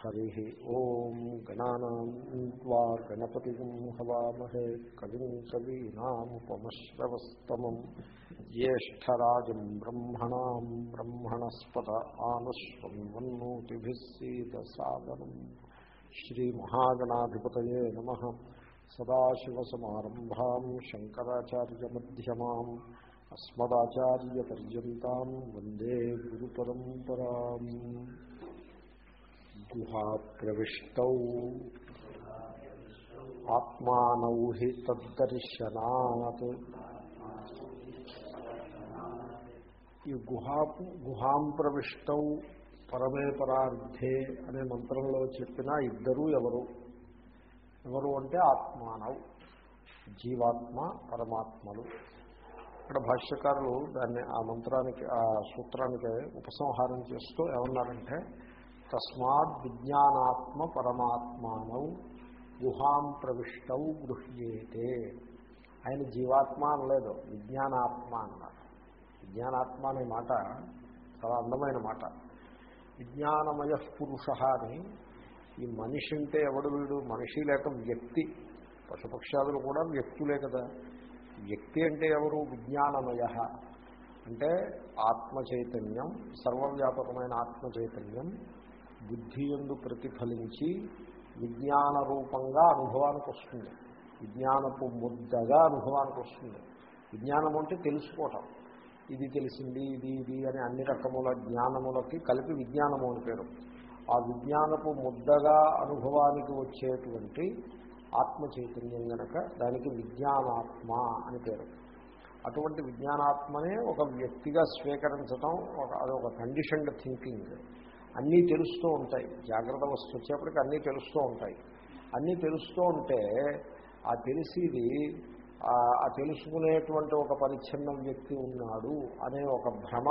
హరి ఓం గణానా గణపతి హవామహే కవిం కవీనాముపమశ్రవస్తమం జ్యేష్టరాజం బ్రహ్మణా బ్రహ్మణస్పత ఆనశ్వన్వన్నోతిభిస్సీదసాదనం శ్రీమహాగణాధిపతయే నమ సదాశివసమారంభా శంకరాచార్యమ్యమా అస్మదాచార్యపర్యంతం వందే గురు పరంపరా గుహాప్రవిష్టౌ. ఆత్మానౌ హి తద్దర్శనాత్. ఈ గుహా గుహాం ప్రవిష్టౌ పరమేపరార్థే అనే మంత్రంలో చెప్పిన ఇద్దరు ఎవరు? ఎవరు అంటే ఆత్మానవ్ జీవాత్మ పరమాత్మలు. ఇక్కడ భాష్యకారులు దాన్ని ఆ మంత్రానికి ఆ సూత్రానికి ఉపసంహారం చేస్తూ ఏమన్నారంటే తస్మాత్ విజ్ఞానాత్మ పరమాత్మానం గుహాం ప్రవిష్టౌ గృహ్యేతే. ఆయన జీవాత్మ అనలేదు విజ్ఞానాత్మ అన్నారు. విజ్ఞానాత్మ అనే మాట చాలా అందమైన మాట. విజ్ఞానమయ పురుష అని ఈ మనిషి అంటే ఎవడు వీడు? మనిషి లేక వ్యక్తి. పశుపక్షాదులు కూడా వ్యక్తులే కదా. వ్యక్తి అంటే ఎవరు? విజ్ఞానమయ. అంటే ఆత్మ చైతన్యం సర్వవ్యాపకమైన ఆత్మ చైతన్యం బుద్ధి ఎందు ప్రతిఫలించి విజ్ఞాన రూపంగా అనుభవానికి వస్తుంది. విజ్ఞానపు ముద్దగా అనుభవానికి వస్తుంది. విజ్ఞానం అంటే తెలుసుకోవటం. ఇది తెలిసింది ఇది ఇది అని అన్ని రకముల జ్ఞానములకి కలిపి విజ్ఞానము అని పేరు. ఆ విజ్ఞానపు ముద్దగా అనుభవానికి వచ్చేటువంటి ఆత్మ చైతన్యం గనక దానికి విజ్ఞానాత్మ అని పేరు. అటువంటి విజ్ఞానాత్మనే ఒక వ్యక్తిగా స్వీకరించటం ఒక అదొక కండిషన్డ్ థింకింగ్ అన్నీ తెలుస్తూ ఉంటాయి. జాగ్రత్త వస్తు వచ్చేప్పటికి అన్నీ తెలుస్తూ ఉంటాయి. అన్నీ తెలుస్తూ ఉంటే ఆ తెలిసిది ఆ తెలుసుకునేటువంటి ఒక పరిచ్ఛిన్న వ్యక్తి ఉన్నాడు అనే ఒక భ్రమ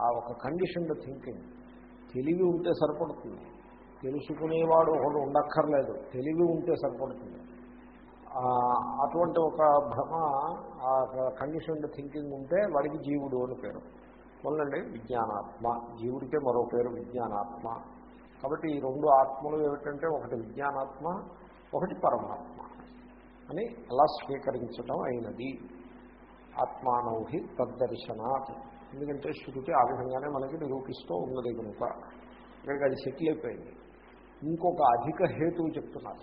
ఆ ఒక కండిషన్డ్ థింకింగ్. తెలివి ఉంటే సరిపడుతుంది. తెలుసుకునేవాడు ఒకడు ఉండక్కర్లేదు. తెలివి ఉంటే సరిపడుతుంది. అటువంటి ఒక భ్రమ ఆ కండిషన్డ్ థింకింగ్ ఉంటే వాడికి జీవుడు అని పేరు. మొదలండి విజ్ఞానాత్మ. జీవుడికే మరో పేరు విజ్ఞానాత్మ. కాబట్టి ఈ రెండు ఆత్మలు ఏమిటంటే ఒకటి విజ్ఞానాత్మ ఒకటి పరమాత్మ అని అలా స్వీకరించడం అయినది. ఆత్మానౌహి తద్దర్శనాత్. ఎందుకంటే శృతి ఆ విధంగానే మనకి నిరూపిస్తూ ఉన్నది కనుక. ఇక్కడికి అది సెటిల్ అయిపోయింది. ఇంకొక అధిక హేతువు చెప్తున్నారు.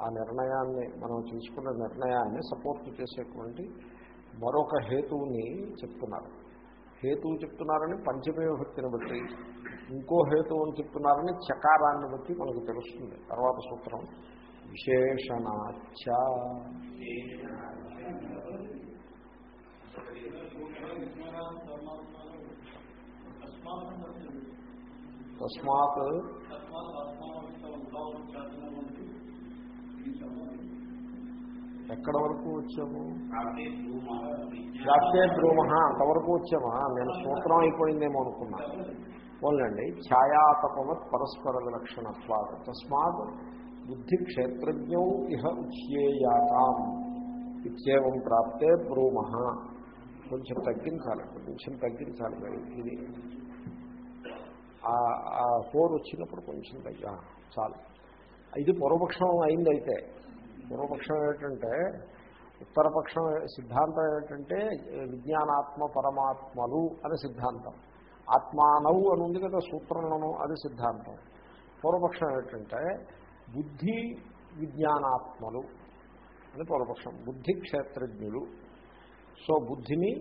ఆ నిర్ణయాన్ని మనం తీసుకున్న నిర్ణయాన్ని సపోర్ట్ చేసేటువంటి మరొక హేతువుని చెప్తున్నారు. హేతువు చెప్తున్నారని పంచమే విభక్తిని బట్టి ఇంకో హేతువుని చెప్తున్నారని చకారాన్ని బట్టి మనకు తెలుస్తుంది. తర్వాత సూత్రం విశేషణాచ తస్మాత్ ఎక్కడ వరకు వచ్చాము? ప్రాప్తే బ్రూమ అంతవరకు వచ్చామా? నేను సూత్రం అయిపోయిందేమో అనుకున్నా. పోలండి ఛాయాతపవత్ పరస్పర విలక్షణత్వాత్. తస్మాత్ బుద్ధి క్షేత్రజ్ఞౌ ఇహ ఉచ్యేయాతాం. ఇత్యేవం ప్రాప్తే బ్రూమ. కొంచెం తగ్గించాలి. కొంచెం తగ్గించాలి. ఇది ఆ ఫోర్ వచ్చినప్పుడు కొంచెం తగ్గ చాలు. ఇది పూర్వపక్షం అయిందైతే. పూర్వపక్షం ఏమిటంటే ఉత్తరపక్షం సిద్ధాంతం ఏమిటంటే విజ్ఞానాత్మ పరమాత్మలు అని సిద్ధాంతం. ఆత్మానవు అని ఉంది కదా సూత్రంలోను అది సిద్ధాంతం. పూర్వపక్షం ఏమిటంటే బుద్ధి విజ్ఞానాత్మలు అని పూర్వపక్షం. బుద్ధి క్షేత్రజ్ఞులు. సో బుద్ధిని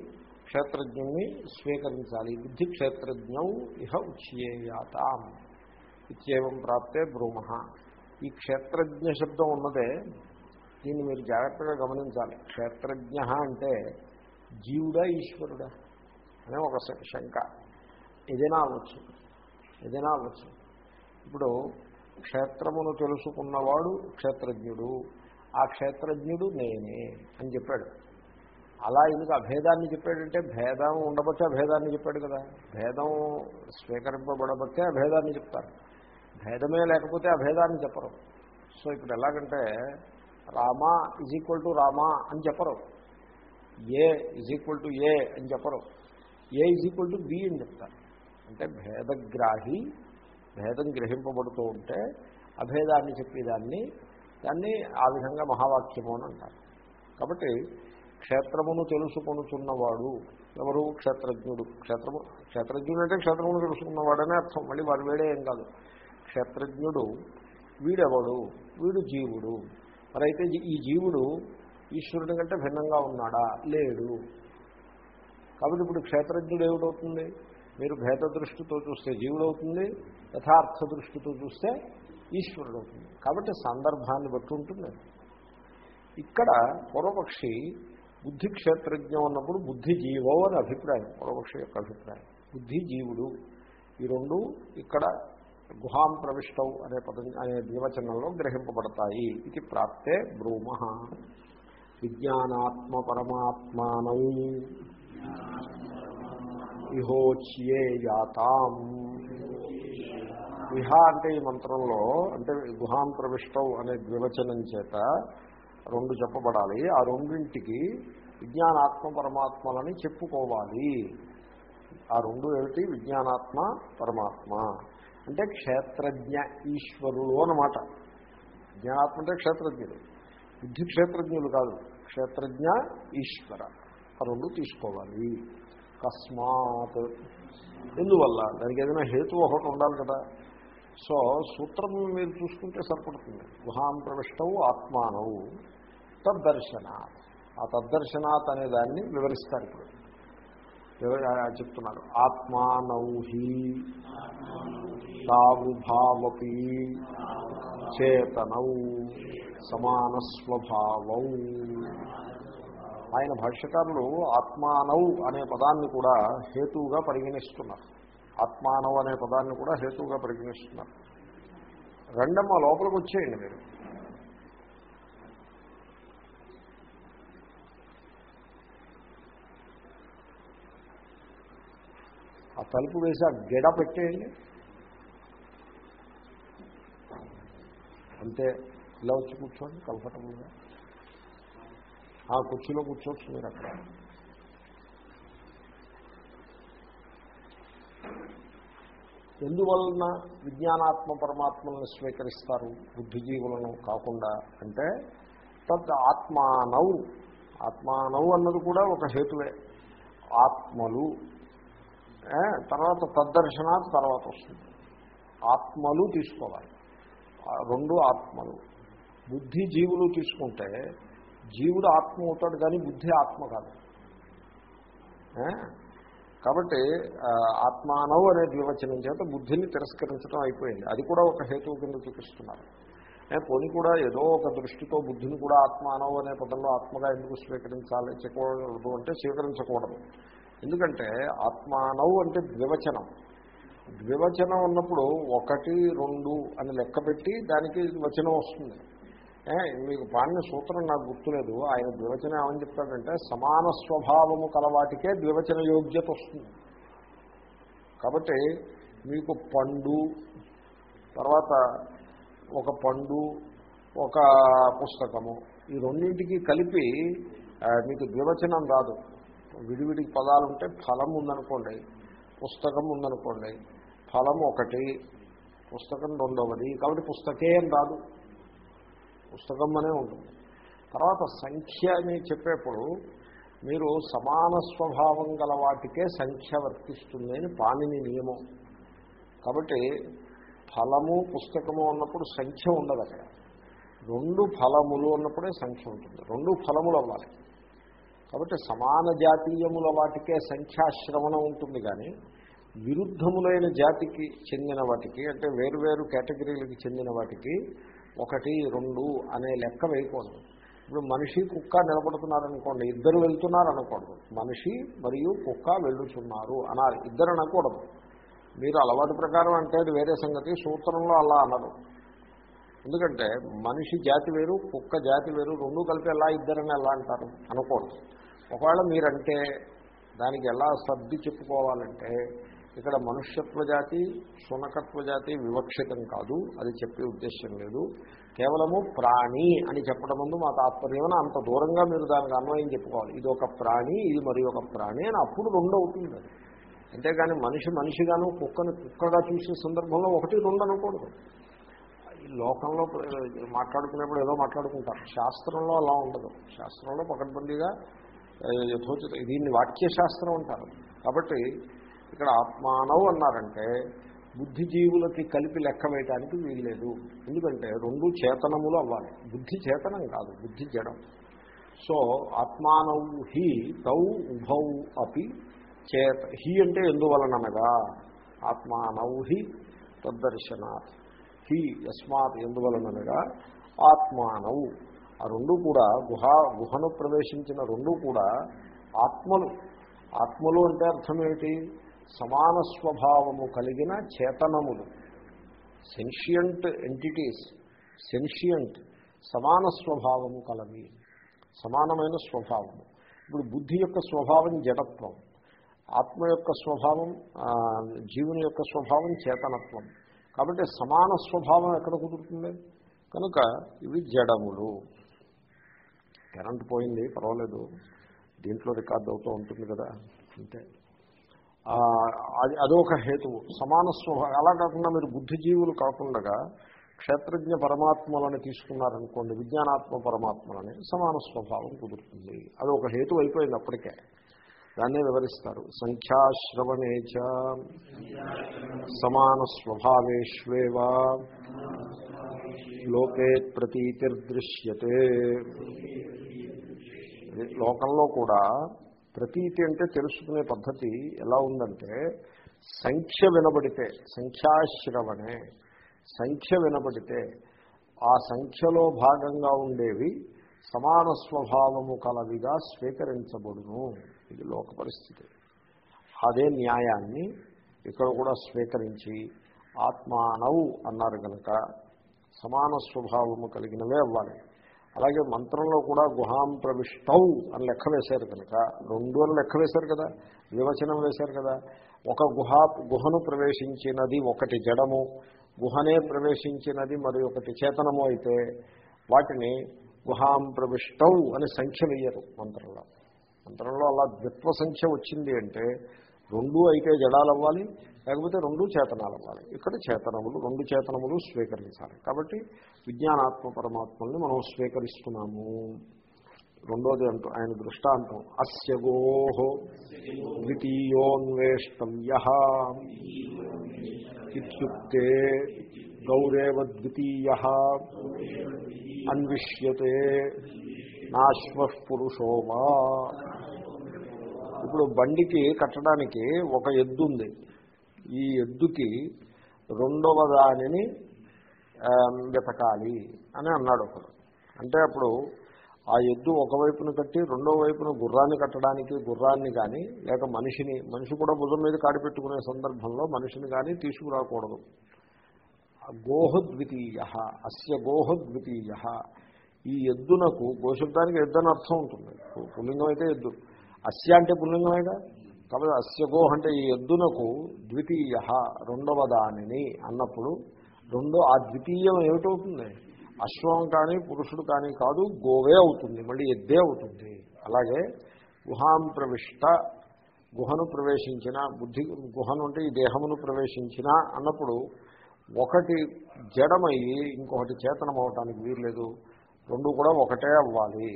క్షేత్రజ్ఞుని స్వీకరించాలి. బుద్ధి క్షేత్రజ్ఞౌ ఇహ ఉచ్యేయాతాం. ఇత్యేవం ప్రాప్తే బ్రూమ. ఈ క్షేత్రజ్ఞ శబ్దం ఉన్నదే దీన్ని మీరు జాగ్రత్తగా గమనించాలి. క్షేత్రజ్ఞ అంటే జీవుడా ఈశ్వరుడా అనే ఒక శంక. ఏదైనా అవ్వచ్చు. ఏదైనా అవ్వచ్చు. ఇప్పుడు క్షేత్రమును తెలుసుకున్నవాడు క్షేత్రజ్ఞుడు. ఆ క్షేత్రజ్ఞుడు నేనే అని చెప్పాడు. అలా ఎందుకు అభేదాన్ని చెప్పాడంటే భేదం ఉండబట్టే అభేదాన్ని చెప్పాడు కదా. భేదం స్వీకరింపబడబట్టే అభేదాన్ని చెప్తారు. భేదమే లేకపోతే అభేదాన్ని చెప్పరు. సో ఇప్పుడు ఎలాగంటే Rama is equal to Rama అని చెప్పరు. A is equal to A అని చెప్పరు. A is equal to B అని చెప్తారు. అంటే భేదగ్రాహి భేదం గ్రహింపబడుతూ ఉంటే అభేదాన్ని చెప్పేదాన్ని దాన్ని ఆ విధంగా మహావాక్యము అని అంటారు. కాబట్టి క్షేత్రమును తెలుసుకొనుచున్నవాడు ఎవరు? క్షేత్రజ్ఞుడు. క్షేత్రము క్షేత్రజ్ఞుడు అంటే క్షేత్రమును తెలుసుకున్నవాడనే అర్థం. మళ్ళీ వాడు వేడే ఏం కాదు. క్షేత్రజ్ఞుడు వీడెవడు? వీడు జీవుడు. మరైతే ఈ జీవుడు ఈశ్వరుడి కంటే భిన్నంగా ఉన్నాడా? లేడు. కాబట్టి ఇప్పుడు క్షేత్రజ్ఞుడు ఏమిటవుతుంది? మీరు భేద దృష్టితో చూస్తే జీవుడు అవుతుంది యథార్థ దృష్టితో చూస్తే ఈశ్వరుడు అవుతుంది కాబట్టి సందర్భాన్ని బట్టి ఉంటుంది. ఇక్కడ పూర్వపక్షి బుద్ధి క్షేత్రజ్ఞం ఉన్నప్పుడు బుద్ధి జీవో అని అభిప్రాయం పూర్వపక్షి యొక్క అభిప్రాయం. బుద్ధి జీవుడు ఈ రెండు ఇక్కడ గుహాం ప్రవిష్టౌ అనే పదం అనే నిర్వచనంలో గ్రహింపబడతాయి. ఇది ప్రాప్తే బ్రూమ. విజ్ఞానాత్మ పరమాత్మానం. ఇహోచ్యే యాతాం. ఇహ అంటే ఈ మంత్రంలో అంటే గుహాం ప్రవిష్టం అనే ద్వివచనం చేత రెండు చెప్పబడాలి. ఆ రెండింటికి విజ్ఞానాత్మ పరమాత్మలని చెప్పుకోవాలి. ఆ రెండు ఏమిటి? విజ్ఞానాత్మ పరమాత్మ. అంటే క్షేత్రజ్ఞ ఈశ్వరుడు అన్నమాట. జ్ఞానాత్మ అంటే క్షేత్రజ్ఞుడు. బుద్ధి క్షేత్రజ్ఞులు కాదు. క్షేత్రజ్ఞ ఈశ్వర. ఆ రెండు తీసుకోవాలి. కస్మాత్. ఎందువల్ల? దానికి ఏదైనా హేతు ఒకటి ఉండాలి కదా. సో సూత్రం మీరు చూసుకుంటే సరిపడుతుంది. గుహాం ప్రవిష్టవు ఆత్మానవు తద్దర్శనాత్. ఆ తద్దర్శనాత్ అనే దాన్ని వివరిస్తారు ఇప్పుడు. చెప్తున్నారు. ఆత్మానౌహి తావుభావపి చేతనౌ సమానస్వభావం. ఆయన భాష్యకారులు ఆత్మానౌ అనే పదాన్ని కూడా హేతువుగా పరిగణిస్తున్నారు. ఆత్మానవ్ అనే పదాన్ని కూడా హేతువుగా పరిగణిస్తున్నారు. రెండమ్మ లోపలికి వచ్చేయండి మీరు ఆ తలుపు వేసి ఆ గెడ పెట్టేయండి. అంతే. ఇలా వచ్చి కూర్చోండి కంఫర్టబుల్గా. ఆ కుర్చీలో కూర్చోవచ్చు మీరు అక్కడ. ఎందువలన విజ్ఞానాత్మ పరమాత్మలను స్వీకరిస్తారు బుద్ధిజీవులను కాకుండా అంటే తద్ ఆత్మానవు ఆత్మానవు అన్నది కూడా ఒక హేతువే. ఆత్మలు తర్వాత తద్దర్శనాత్ తర్వాత వస్తుంది. ఆత్మలు తీసుకోవాలి. రెండు ఆత్మలు. బుద్ధి జీవులు తీసుకుంటే జీవుడు ఆత్మ అవుతాడు కానీ బుద్ధి ఆత్మ కాదు. కాబట్టి ఆత్మానవు అనే ద్వివచనం చేత బుద్ధిని తిరస్కరించడం అయిపోయింది. అది కూడా ఒక హేతువు కింద చూపిస్తున్నారు. పోనీ కూడా ఏదో ఒక దృష్టితో బుద్ధిని కూడా ఆత్మానవు అనే పదంలో ఆత్మగా ఎందుకు స్వీకరించాలి చెప్పకూడదు అంటే స్వీకరించకూడదు. ఎందుకంటే ఆత్మానవు అంటే ద్వివచనం. ద్వివచనం ఉన్నప్పుడు ఒకటి రెండు అని లెక్క పెట్టి దానికి వచనం వస్తుంది. మీకు పాడిన సూత్రం నాకు గుర్తులేదు. ఆయన ద్వివచనం ఏమని చెప్తాడంటే సమాన స్వభావము కలవాటికే ద్వివచన యోగ్యత వస్తుంది. కాబట్టి మీకు పండు తర్వాత ఒక పండు ఒక పుస్తకము ఈ రెండింటికి కలిపి మీకు ద్వివచనం రాదు. విడివిడి పదాలు ఉంటే ఫలం ఉందనుకోండి పుస్తకం ఉందనుకోండి ఫలం ఒకటి పుస్తకం రెండవది కాబట్టి పుస్తకే అని రాదు. పుస్తకం అనే ఉంటుంది. తర్వాత సంఖ్య అని చెప్పేప్పుడు మీరు సమాన స్వభావం గల వాటికే సంఖ్య వర్తిస్తుంది అని పాణిని నియమం. కాబట్టి ఫలము పుస్తకము అన్నప్పుడు సంఖ్య ఉండదు అక్కడ రెండు ఫలములు అన్నప్పుడే సంఖ్య ఉంటుంది. రెండు ఫలములు అవ్వాలి. కాబట్టి సమాన జాతీయముల వాటికే సంఖ్యాశ్రవణం ఉంటుంది కానీ విరుద్ధములైన జాతికి చెందిన వాటికి అంటే వేరువేరు కేటగిరీలకు చెందిన వాటికి ఒకటి రెండు అనే లెక్క వేయకూడదు. ఇప్పుడు మనిషి కుక్క నిలబడుతున్నారనుకోండి ఇద్దరు వెళ్తున్నారు అనకూడదు మనిషి మరియు కుక్క వెళ్తున్నారు అనాలి ఇద్దరు అనకూడదు. మీరు అలవాటు ప్రకారం అంటే వేరే సంగతి సూత్రంలో అలా అనరు. ఎందుకంటే మనిషి జాతి వేరు కుక్క జాతి వేరు రెండు కలిపి ఎలా ఇద్దరని ఎలా అంటారు? అనకూడదు ఒకవేళ మీరంటే దానికి ఎలా సర్ది చెప్పుకోవాలంటే ఇక్కడ మనుష్యత్వ జాతి శునకత్వ జాతి వివక్షితం కాదు అది చెప్పే ఉద్దేశం లేదు. కేవలము ప్రాణి అని చెప్పడం ముందు మా తాత్పర్యం అంత దూరంగా మీరు దానికి అన్వయం చెప్పుకోవాలి. ఇది ఒక ప్రాణి ఇది మరి ఒక ప్రాణి అని అప్పుడు రెండు అవుతుంది అది. అంతేగాని మనిషి మనిషిగాను కుక్కని కుక్కగా చూసిన సందర్భంలో ఒకటి రెండు అనకూడదు. ఈ లోకంలో మాట్లాడుకునేప్పుడు ఏదో మాట్లాడుకుంటారు. శాస్త్రంలో అలా ఉండదు. శాస్త్రంలో పకడ్బందీగా యథోచిత దీన్ని వాక్యశాస్త్రం అంటారు. కాబట్టి ఇక్కడ ఆత్మానవు అన్నారంటే బుద్ధిజీవులకి కలిపి లెక్క వేయటానికి వీల్లేదు. ఎందుకంటే రెండు చేతనములు అవ్వాలి. బుద్ధి చేతనం కాదు బుద్ధి జడం. సో ఆత్మానౌ హి తౌ ఉభౌ అపి చేత హి అంటే ఎందువలననగా ఆత్మానౌ హి తద్దర్శనాత్. హి యస్మాత్ ఎందువలననగా ఆత్మానవు ఆ రెండు కూడా గుహ గుహను ప్రవేశించిన రెండు కూడా ఆత్మలు. ఆత్మలు అంటే అర్థం ఏమిటి సమాన స్వభావము కలిగిన చేతనములు. సెన్షియంట్ ఎంటిటీస్ సెన్షియంట్ సమాన స్వభావము కలవి. సమానమైన స్వభావము. ఇప్పుడు బుద్ధి యొక్క స్వభావం జడత్వం. ఆత్మ యొక్క స్వభావం జీవుని యొక్క స్వభావం చేతనత్వం. కాబట్టి సమాన స్వభావం ఎక్కడ కుదురుతుంది? కనుక ఇవి జడములు. కరెంట్ పోయింది పర్వాలేదు. దీంట్లో రికార్డ్ అవుతూ ఉంటుంది కదా అంటే అది అదొక హేతువు సమాన స్వభావం అలా కాకుండా మీరు బుద్ధిజీవులు కాకుండా క్షేత్రజ్ఞ పరమాత్మలను తీసుకున్నారనుకోండి విజ్ఞానాత్మ పరమాత్మలని సమాన స్వభావం కుదురుతుంది. అది ఒక హేతు అయిపోయింది అప్పటికే. దాన్నే వివరిస్తారు. సంఖ్యాశ్రవణేచ సమాన స్వభావేష్వేవా. లోకే ప్రతీతిర్దృశ్యతే. లోకంలో కూడా ప్రతీతి అంటే తెలుసుకునే పద్ధతి ఎలా ఉందంటే సంఖ్య వినబడితే సంఖ్యాశ్రవణే సంఖ్య వినబడితే ఆ సంఖ్యలో భాగంగా ఉండేవి సమాన స్వభావము కలవిగా స్వీకరించబడును. ఇది లోక పరిస్థితి. అదే న్యాయాన్ని ఇక్కడ కూడా స్వీకరించి ఆత్మానవు అన్నారు కనుక సమాన స్వభావము కలిగినవే అవ్వాలి. అలాగే మంత్రంలో కూడా గుహాం ప్రవిష్టౌ అని లెక్క వేశారు కనుక రెండు అని లెక్క వేశారు కదా వివచనం వేశారు కదా ఒక గుహ గుహను ప్రవేశించినది ఒకటి జడము గుహనే ప్రవేశించినది మరి ఒకటి చేతనము అయితే వాటిని గుహాం ప్రవిష్టౌ అని సంఖ్య వేయరు మంత్రంలో. మంత్రంలో అలా ద్విత్వ సంఖ్య వచ్చింది అంటే రెండు అయితే జడాలు అవ్వాలి లేకపోతే రెండు చేతనాలు అవ్వాలి ఇక్కడ చేతనములు రెండు చేతనములు స్వీకరించాలి. కాబట్టి విజ్ఞానాత్మ పరమాత్మల్ని మనం స్వీకరిస్తున్నాము. రెండోది అంటూ ఆయన దృష్టాంతం అస్య గోహో ద్వితీయోన్వేష్టవ్య ఇత్యుక్తే గౌరేవ ద్వితీయ అన్విష్యతే నాశ్వ పురుషో వా ఇప్పుడు బండికి కట్టడానికి ఒక ఎద్దు ఉంది ఈ ఎద్దుకి రెండవ దానిని వెతకాలి అని అన్నాడు ఒకడు. అంటే అప్పుడు ఆ ఎద్దు ఒకవైపున కట్టి రెండో వైపున గుర్రాన్ని కట్టడానికి గుర్రాన్ని కానీ లేక మనిషిని మనిషి కూడా భుజం మీద కాడిపెట్టుకునే సందర్భంలో మనిషిని కానీ తీసుకురాకూడదు. గోహద్వితీయ అస్య గోహద్వితీయ. ఈ ఎద్దునకు గోశబ్దానికి ఎద్దు అని అర్థం ఉంటుంది. పుల్లింగం అయితే ఎద్దు. అస్య అంటే పుల్లింగమేగా కాబట్టి అస్యగోహ అంటే ఈ ఎద్దునకు ద్వితీయ రెండవ దానిని అన్నప్పుడు రెండో ఆ ద్వితీయం ఏమిటవుతుంది? అశ్వం కానీ పురుషుడు కానీ కాదు గోవే అవుతుంది మళ్ళీ ఎద్దే అవుతుంది. అలాగే గుహాం ప్రవిష్ట గుహను ప్రవేశించిన బుద్ధి గుహను అంటే ఈ దేహమును ప్రవేశించిన అన్నప్పుడు ఒకటి జడమయ్యి ఇంకొకటి చేతనం అవటానికి వీర్లేదు రెండు కూడా ఒకటే అవ్వాలి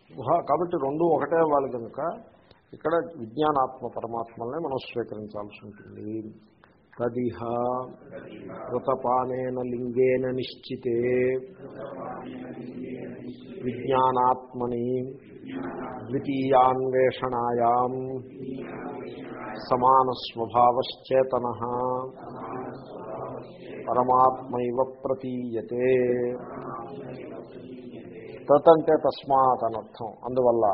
గుహ కాబట్టి రెండు ఒకటే అవ్వాలి కనుక ఇక్కడ విజ్ఞానాత్మ పరమాత్మల్ని మనం స్వీకరించాల్సి ఉంటుంది. తదిహ కృతపానేన లింగేన నిశ్చితే విజ్ఞానాత్మని ద్వితీయాన్వేషణాయాం సమానస్వభావశ్చేతన పరమాత్మైవ ప్రతీయతే. తత్ అంటే తస్మాత్ అనర్థం. అందువల్ల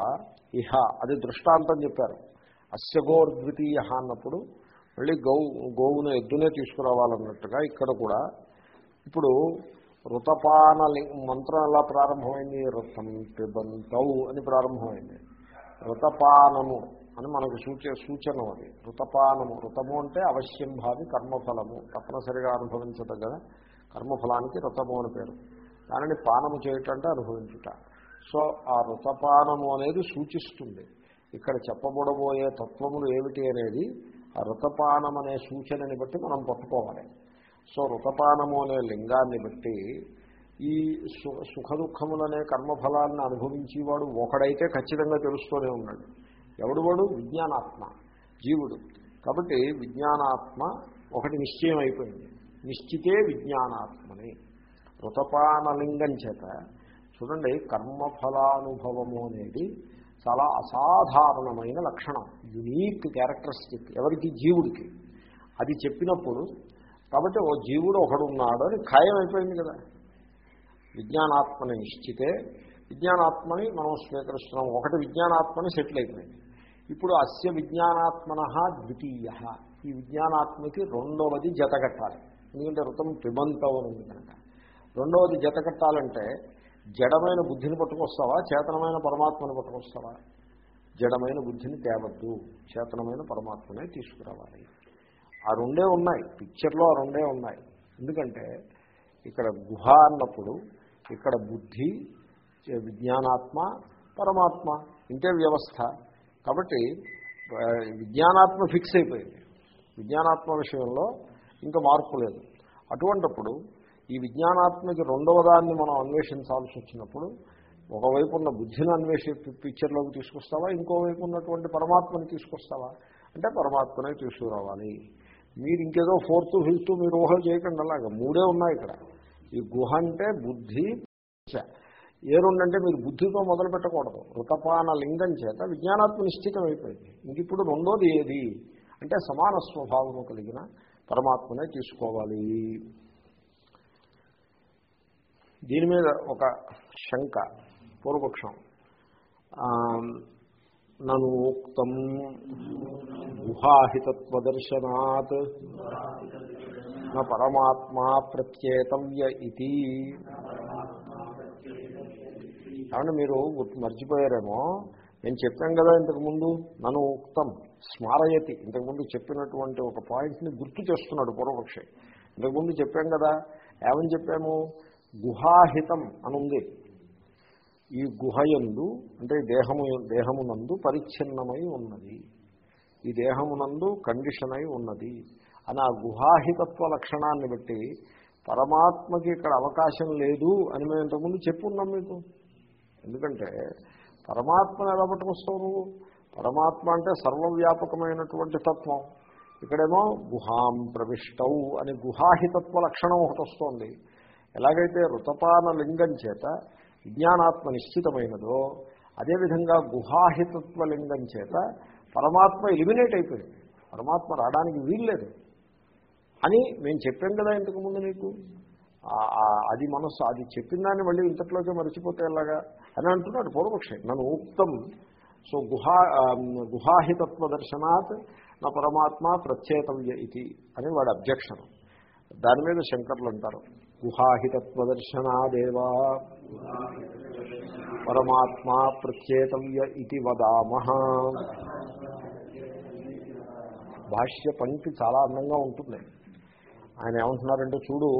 ఇహ అది దృష్టాంతం చెప్పారు. అస్యగోర్ద్వితీయ అన్నప్పుడు మళ్ళీ గౌ గోవును ఎద్దునే తీసుకురావాలన్నట్టుగా ఇక్కడ కూడా ఇప్పుడు ఋతపాన మంత్రం ఎలా ప్రారంభమైంది? ఋతం పిబంతౌ అని ప్రారంభమైంది. ఋతపానము అని మనకు సూచ సూచన అది. ఋతపానము ఋతము అంటే అవశ్యం భావి కర్మఫలము. తప్పనిసరిగా అనుభవించదగ్గ కర్మఫలానికి ఋతము అని పేరు. దానిని పానము చేయటంటే అనుభవించుట. సో ఆ ఋతపానము అనేది సూచిస్తుంది. ఇక్కడ చెప్పబడబోయే తత్వములు ఏమిటి అనేది ఆ రుతపానం అనే సూచనని బట్టి మనం పట్టుకోవాలి. సో ఋతపానము అనే లింగాన్ని బట్టి ఈ సు సుఖ దుఃఖములనే కర్మఫలాన్ని అనుభవించేవాడు ఒకడైతే ఖచ్చితంగా తెలుస్తూనే ఉన్నాడు. ఎవడు వాడు? విజ్ఞానాత్మ జీవుడు. కాబట్టి విజ్ఞానాత్మ ఒకటి నిశ్చయం అయిపోయింది నిశ్చితే విజ్ఞానాత్మని. ఋతపానలింగం చేత. చూడండి కర్మఫలానుభవము అనేది చాలా అసాధారణమైన లక్షణం. యునీక్ క్యారెక్టరిస్టిక్ ఎవరికి? జీవుడికి. అది చెప్పినప్పుడు కాబట్టి ఓ జీవుడు ఒకడు ఉన్నాడు అని ఖాయం అయిపోయింది కదా. విజ్ఞానాత్మని నిశ్చితే విజ్ఞానాత్మని మనం స్వీకరిస్తున్నాం. ఒకటి విజ్ఞానాత్మని సెటిల్ అయిపోయింది ఇప్పుడు అస్య విజ్ఞానాత్మన ద్వితీయ. ఈ విజ్ఞానాత్మకి రెండవది జతగట్టాలి. ఎందుకంటే ఋతం పిబంతవనుంది కనుక. రెండవది జత కట్టాలంటే జడమైన బుద్ధిని పట్టుకొస్తావా? చేతనమైన పరమాత్మని పట్టుకొస్తావా? జడమైన బుద్ధిని తేవద్దు. చేతనమైన పరమాత్మనే తీసుకురావాలి. ఆ రెండే ఉన్నాయి. పిక్చర్లో ఆ రెండే ఉన్నాయి. ఎందుకంటే ఇక్కడ గుహ అన్నప్పుడు ఇక్కడ బుద్ధి విజ్ఞానాత్మ పరమాత్మ ఇంతే వ్యవస్థ. కాబట్టి విజ్ఞానాత్మ ఫిక్స్ అయిపోయింది. విజ్ఞానాత్మ విషయంలో ఇంకా మార్పు లేదు. అటువంటప్పుడు ఈ విజ్ఞానాత్మకి రెండవ దాన్ని మనం అన్వేషించాల్సి వచ్చినప్పుడు ఒకవైపు ఉన్న బుద్ధిని అన్వేషి పిక్చర్లోకి తీసుకొస్తావా? ఇంకోవైపు ఉన్నటువంటి పరమాత్మని తీసుకొస్తావా? అంటే పరమాత్మనే తీసుకురావాలి. మీరు ఇంకేదో ఫోర్త్ ఫిఫ్త్ మీరు ఊహలు చేయకండి అలాగా. మూడే ఉన్నాయి ఇక్కడ. ఈ గుహ అంటే బుద్ధి ఏ రెండంటే మీరు బుద్ధితో మొదలు పెట్టకూడదు. ఋతపాన లింగం చేత విజ్ఞానాత్మ నిశ్చితం అయిపోయింది. ఇంక ఇప్పుడు రెండోది ఏది? అంటే సమాన స్వభావము కలిగిన పరమాత్మనే తీసుకోవాలి. దీని మీద ఒక శంక పూర్వపక్షం. ఆ, నను ఉక్తం గుహాహితత్వదర్శనాత్ నా పరమాత్మా ప్రత్యేతవ్య ఇది కాబట్టి మీరు మర్చిపోయారేమో? నేను చెప్పాను కదా ఇంతకుముందు నన్ను ఉక్తం స్మారయతి. ఇంతకుముందు చెప్పినటువంటి ఒక పాయింట్ని గుర్తు చేస్తున్నాడు పూర్వపక్షి. ఇంతకుముందు చెప్పాం కదా ఏమని చెప్పాము? గుహాహితం అని ఉంది ఈ గుహయందు అంటే దేహము దేహమునందు పరిచ్ఛిన్నమై ఉన్నది. ఈ దేహమునందు కండిషన్ అయి ఉన్నది. అని ఆ గుహాహితత్వ లక్షణాన్ని బట్టి పరమాత్మకి ఇక్కడ అవకాశం లేదు అని మేము ఇంతకుముందు చెప్పున్నాం మీకు. ఎందుకంటే పరమాత్మను ఎలా పట్టుకొస్తావు నువ్వు? పరమాత్మ అంటే సర్వవ్యాపకమైనటువంటి తత్వం. ఇక్కడేమో గుహాం ప్రవిష్టవు అని గుహాహితత్వ లక్షణం ఒకటి వస్తోంది. ఎలాగైతే ఋతపాన లింగం చేత విజ్ఞానాత్మ నిశ్చితమైనదో అదేవిధంగా గుహాహితత్వ లింగం చేత పరమాత్మ ఎలిమినేట్ అయిపోయింది. పరమాత్మ రావడానికి వీల్లేదు. అని మేము చెప్పాం కదా ఇంతకుముందు నీకు అది మనస్సు అది చెప్పిన దాన్ని మళ్ళీ ఇంతట్లోకే మర్చిపోతే ఎలాగా? అని అంటున్నాడు పూర్వపక్షి. నన్ను ఉక్తం. సో గుహా గుహాహితత్వ దర్శనాత్ నా పరమాత్మ ప్రత్యేతవ్య ఇది అని వాడి అబ్జెక్షన్ దాని మీద శంకర్లు అంటారు. గుహాహితత్వ దర్శనాదేవా ప్రత్యేతవ్య ఇది వదామహ భాష్య పంక్తి చాలా అందంగా ఉంటుంది. ఆయన ఏమంటున్నారంటే చూడు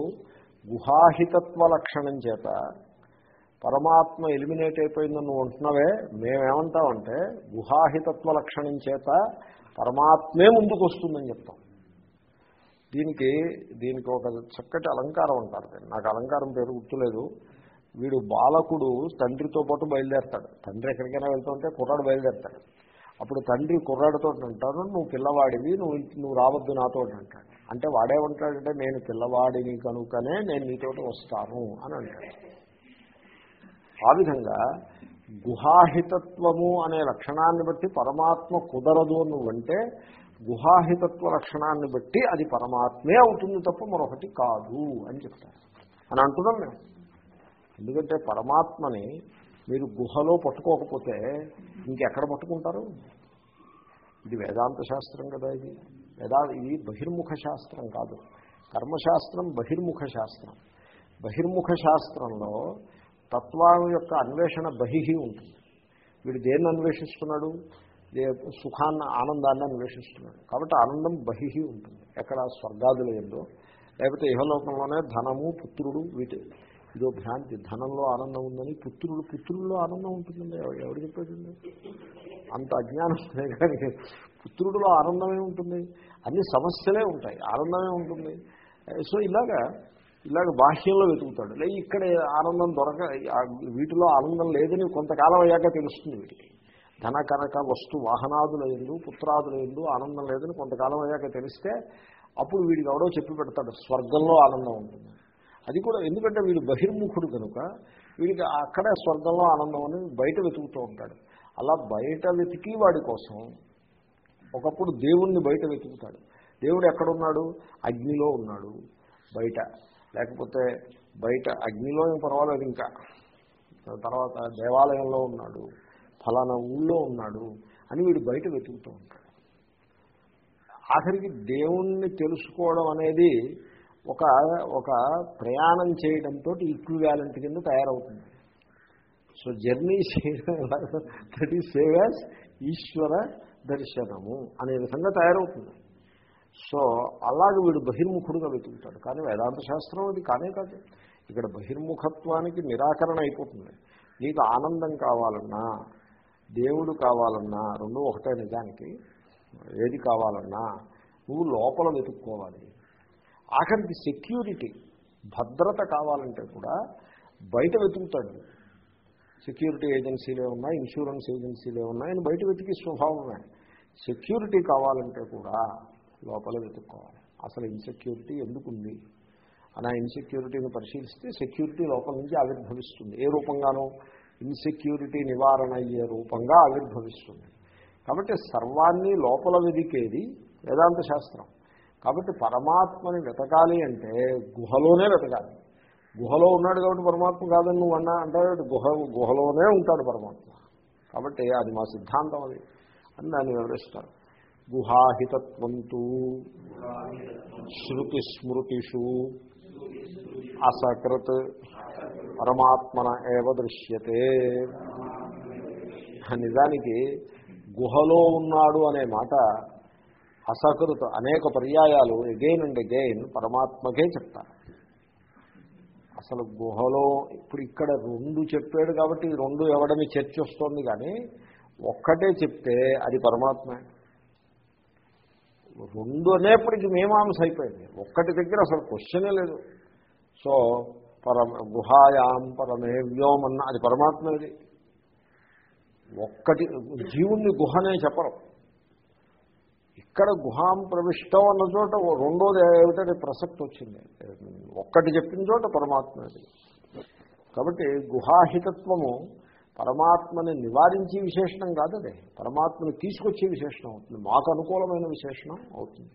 గుహాహితత్వ లక్షణం చేత పరమాత్మ ఎలిమినేట్ అయిపోయిందని నువ్వు అంటున్నావే మేమేమంటామంటే గుహాహితత్వ లక్షణం చేత పరమాత్మే ముందుకు వస్తుందని చెప్తాం. దీనికి దీనికి ఒక చక్కటి అలంకారం అంటారు నాకు అలంకారం పేరు గుర్తులేదు. వీడు బాలకుడు తండ్రితో పాటు బయలుదేరతాడు. తండ్రి ఎక్కడికైనా వెళ్తుంటే కుర్రాడు బయలుదేరతాడు. అప్పుడు తండ్రి కుర్రాడితో అంటాడు నువ్వు పిల్లవాడివి నువ్వు నువ్వు రావద్దు నాతో అంటాడు. అంటే వాడేమంటాడంటే నేను పిల్లవాడిని కనుకనే నేను నీతోటి వస్తాను అని అంటాడు. ఆ విధంగా గుహాహితత్వము అనే లక్షణాన్ని బట్టి పరమాత్మ కుదరదు నువ్వంటే గుహాహితత్వ లక్షణాన్ని బట్టి అది పరమాత్మే అవుతుంది తప్ప మరొకటి కాదు అని చెప్తారు. అని అంటున్నాం మేము. ఎందుకంటే పరమాత్మని మీరు గుహలో పట్టుకోకపోతే ఇంకెక్కడ పట్టుకుంటారు? ఇది వేదాంత శాస్త్రం కదా ఇది. వేదా ఇది బహిర్ముఖ శాస్త్రం కాదు. కర్మశాస్త్రం బహిర్ముఖ శాస్త్రం. బహిర్ముఖ శాస్త్రంలో తత్వం యొక్క అన్వేషణ బహిహి ఉంటుంది. వీడు దేన్ని అన్వేషిస్తున్నాడు? సుఖాన్ని ఆనందాన్ని అన్వేషిస్తున్నాడు. కాబట్టి ఆనందం బహిహి ఉంటుంది. ఎక్కడ స్వర్గాదులు ఏందో లేకపోతే ఇహలోకంలోనే ధనము పుత్రుడు వీటి ఇదో భ్రాంతి. ధనంలో ఆనందం ఉందని పుత్రుడు పుత్రుల్లో ఆనందం ఉంటుందండి. ఎవరు ఎవడు చెప్పేదండి అంత అజ్ఞానం కానీ పుత్రుడిలో ఆనందమే ఉంటుంది. అన్ని సమస్యలే ఉంటాయి. ఆనందమే ఉంటుంది. సో ఇలాగా ఇలాగ బాహ్యంలో వెతుకుతాడు. లే ఇక్కడ ఆనందం దొరక వీటిలో ఆనందం లేదని కొంతకాలం అయ్యాక తెలుస్తుంది వీటికి. ధన కనక వస్తు వాహనాదుల ఎందు పుత్రాదుల ఎందు ఆనందం లేదని కొంతకాలం అయ్యాక తెలిస్తే అప్పుడు వీడికి ఎవడో చెప్పి పెడతాడు స్వర్గంలో ఆనందం ఉంటుంది అది కూడా ఎందుకంటే వీడు బహిర్ముఖుడు కనుక వీడికి అక్కడే స్వర్గంలో ఆనందం అని బయట వెతుకుతూ ఉంటాడు. అలా బయట వెతికి వాడి కోసం ఒకప్పుడు దేవుణ్ణి బయట వెతుకుతాడు. దేవుడు ఎక్కడున్నాడు? అగ్నిలో ఉన్నాడు బయట. లేకపోతే బయట అగ్నిలో ఏం పర్వాలేదు ఇంకా. తర్వాత దేవాలయంలో ఉన్నాడు. ఫలానా ఊళ్ళో ఉన్నాడు అని వీడు బయట వెతుకుతూ ఉంటాడు. ఆఖరికి దేవుణ్ణి తెలుసుకోవడం అనేది ఒక ఒక ప్రయాణం చేయడంతో ఈక్వివాలెంట్ కింద తయారవుతుంది. So journey that is same as ఈశ్వర దర్శనము అనే విధంగా తయారవుతుంది. సో అలాగే వీడు బహిర్ముఖుడుగా వెతుకుతాడు. కానీ వేదాంత శాస్త్రం అది కానే కాదు. ఇక్కడ బహిర్ముఖత్వానికి నిరాకరణ అయిపోతుంది. నీకు ఆనందం కావాలన్నా దేవుడు కావాలన్నా రెండు ఒకటే నిజానికి ఏది కావాలన్నా నువ్వు లోపల వెతుక్కోవాలి. ఆఖరికి సెక్యూరిటీ భద్రత కావాలంటే కూడా బయట వెతుకుతాడు. సెక్యూరిటీ ఏజెన్సీలే ఉన్నాయి ఇన్సూరెన్స్ ఏజెన్సీలే ఉన్నాయని బయట వెతికి స్వభావమే. సెక్యూరిటీ కావాలంటే కూడా లోపల వెతుక్కోవాలి. అసలు ఇన్సెక్యూరిటీ ఎందుకుంది? అని ఆ ఇన్సెక్యూరిటీని పరిశీలిస్తే సెక్యూరిటీ లోపల నుంచి ఆవిర్భవిస్తుంది. ఏ రూపంగానో ఇన్సెక్యూరిటీ నివారణ అయ్యే రూపంగా ఆవిర్భవిస్తుంది. కాబట్టి సర్వాన్ని లోపల వెదికేది వేదాంత శాస్త్రం. కాబట్టి పరమాత్మని వెతకాలి అంటే గుహలోనే వెతకాలి. గుహలో ఉన్నాడు కాబట్టి పరమాత్మ కాదని నువ్వు అన్నా అంటే గుహ గుహలోనే ఉంటాడు పరమాత్మ. కాబట్టి అది మా సిద్ధాంతం అది. అని దాన్ని వివరిస్తారు. గుహాహితత్వంతు శృతి స్మృతిషు అసకృత్ పరమాత్మన ఏవ దృశ్యతే. నిజానికి గుహలో ఉన్నాడు అనే మాట అసకృత అనేక పర్యాయాలు ఎగైన్ అండ్ ఎగైన్ పరమాత్మకే చెప్తారు అసలు గుహలో ఇప్పుడు ఇక్కడ రెండు చెప్పాడు కాబట్టి రెండు ఎవడని చర్చ వస్తుంది కానీ ఒక్కటే చెప్తే అది పరమాత్మే. రెండు అనేప్పటికీ మీమాంస అయిపోయింది. ఒక్కటి దగ్గర అసలు క్వశ్చనే లేదు. సో పరమ గుహాయాం పరమే వ్యోమన్న అది పరమాత్మది ఒక్కటి జీవుణ్ణి గుహనే చెప్పరు. ఇక్కడ గుహాం ప్రవిష్టం అన్న చోట ఓ రెండోది ఏమిటనే ప్రసక్తి వచ్చింది. ఒక్కటి చెప్పిన చోట పరమాత్మది కాబట్టి గుహాహితత్వము పరమాత్మని నివారించే విశేషణం కాదు అదే. పరమాత్మని తీసుకొచ్చే విశేషణం అవుతుంది. మాకు అనుకూలమైన విశేషణం అవుతుంది.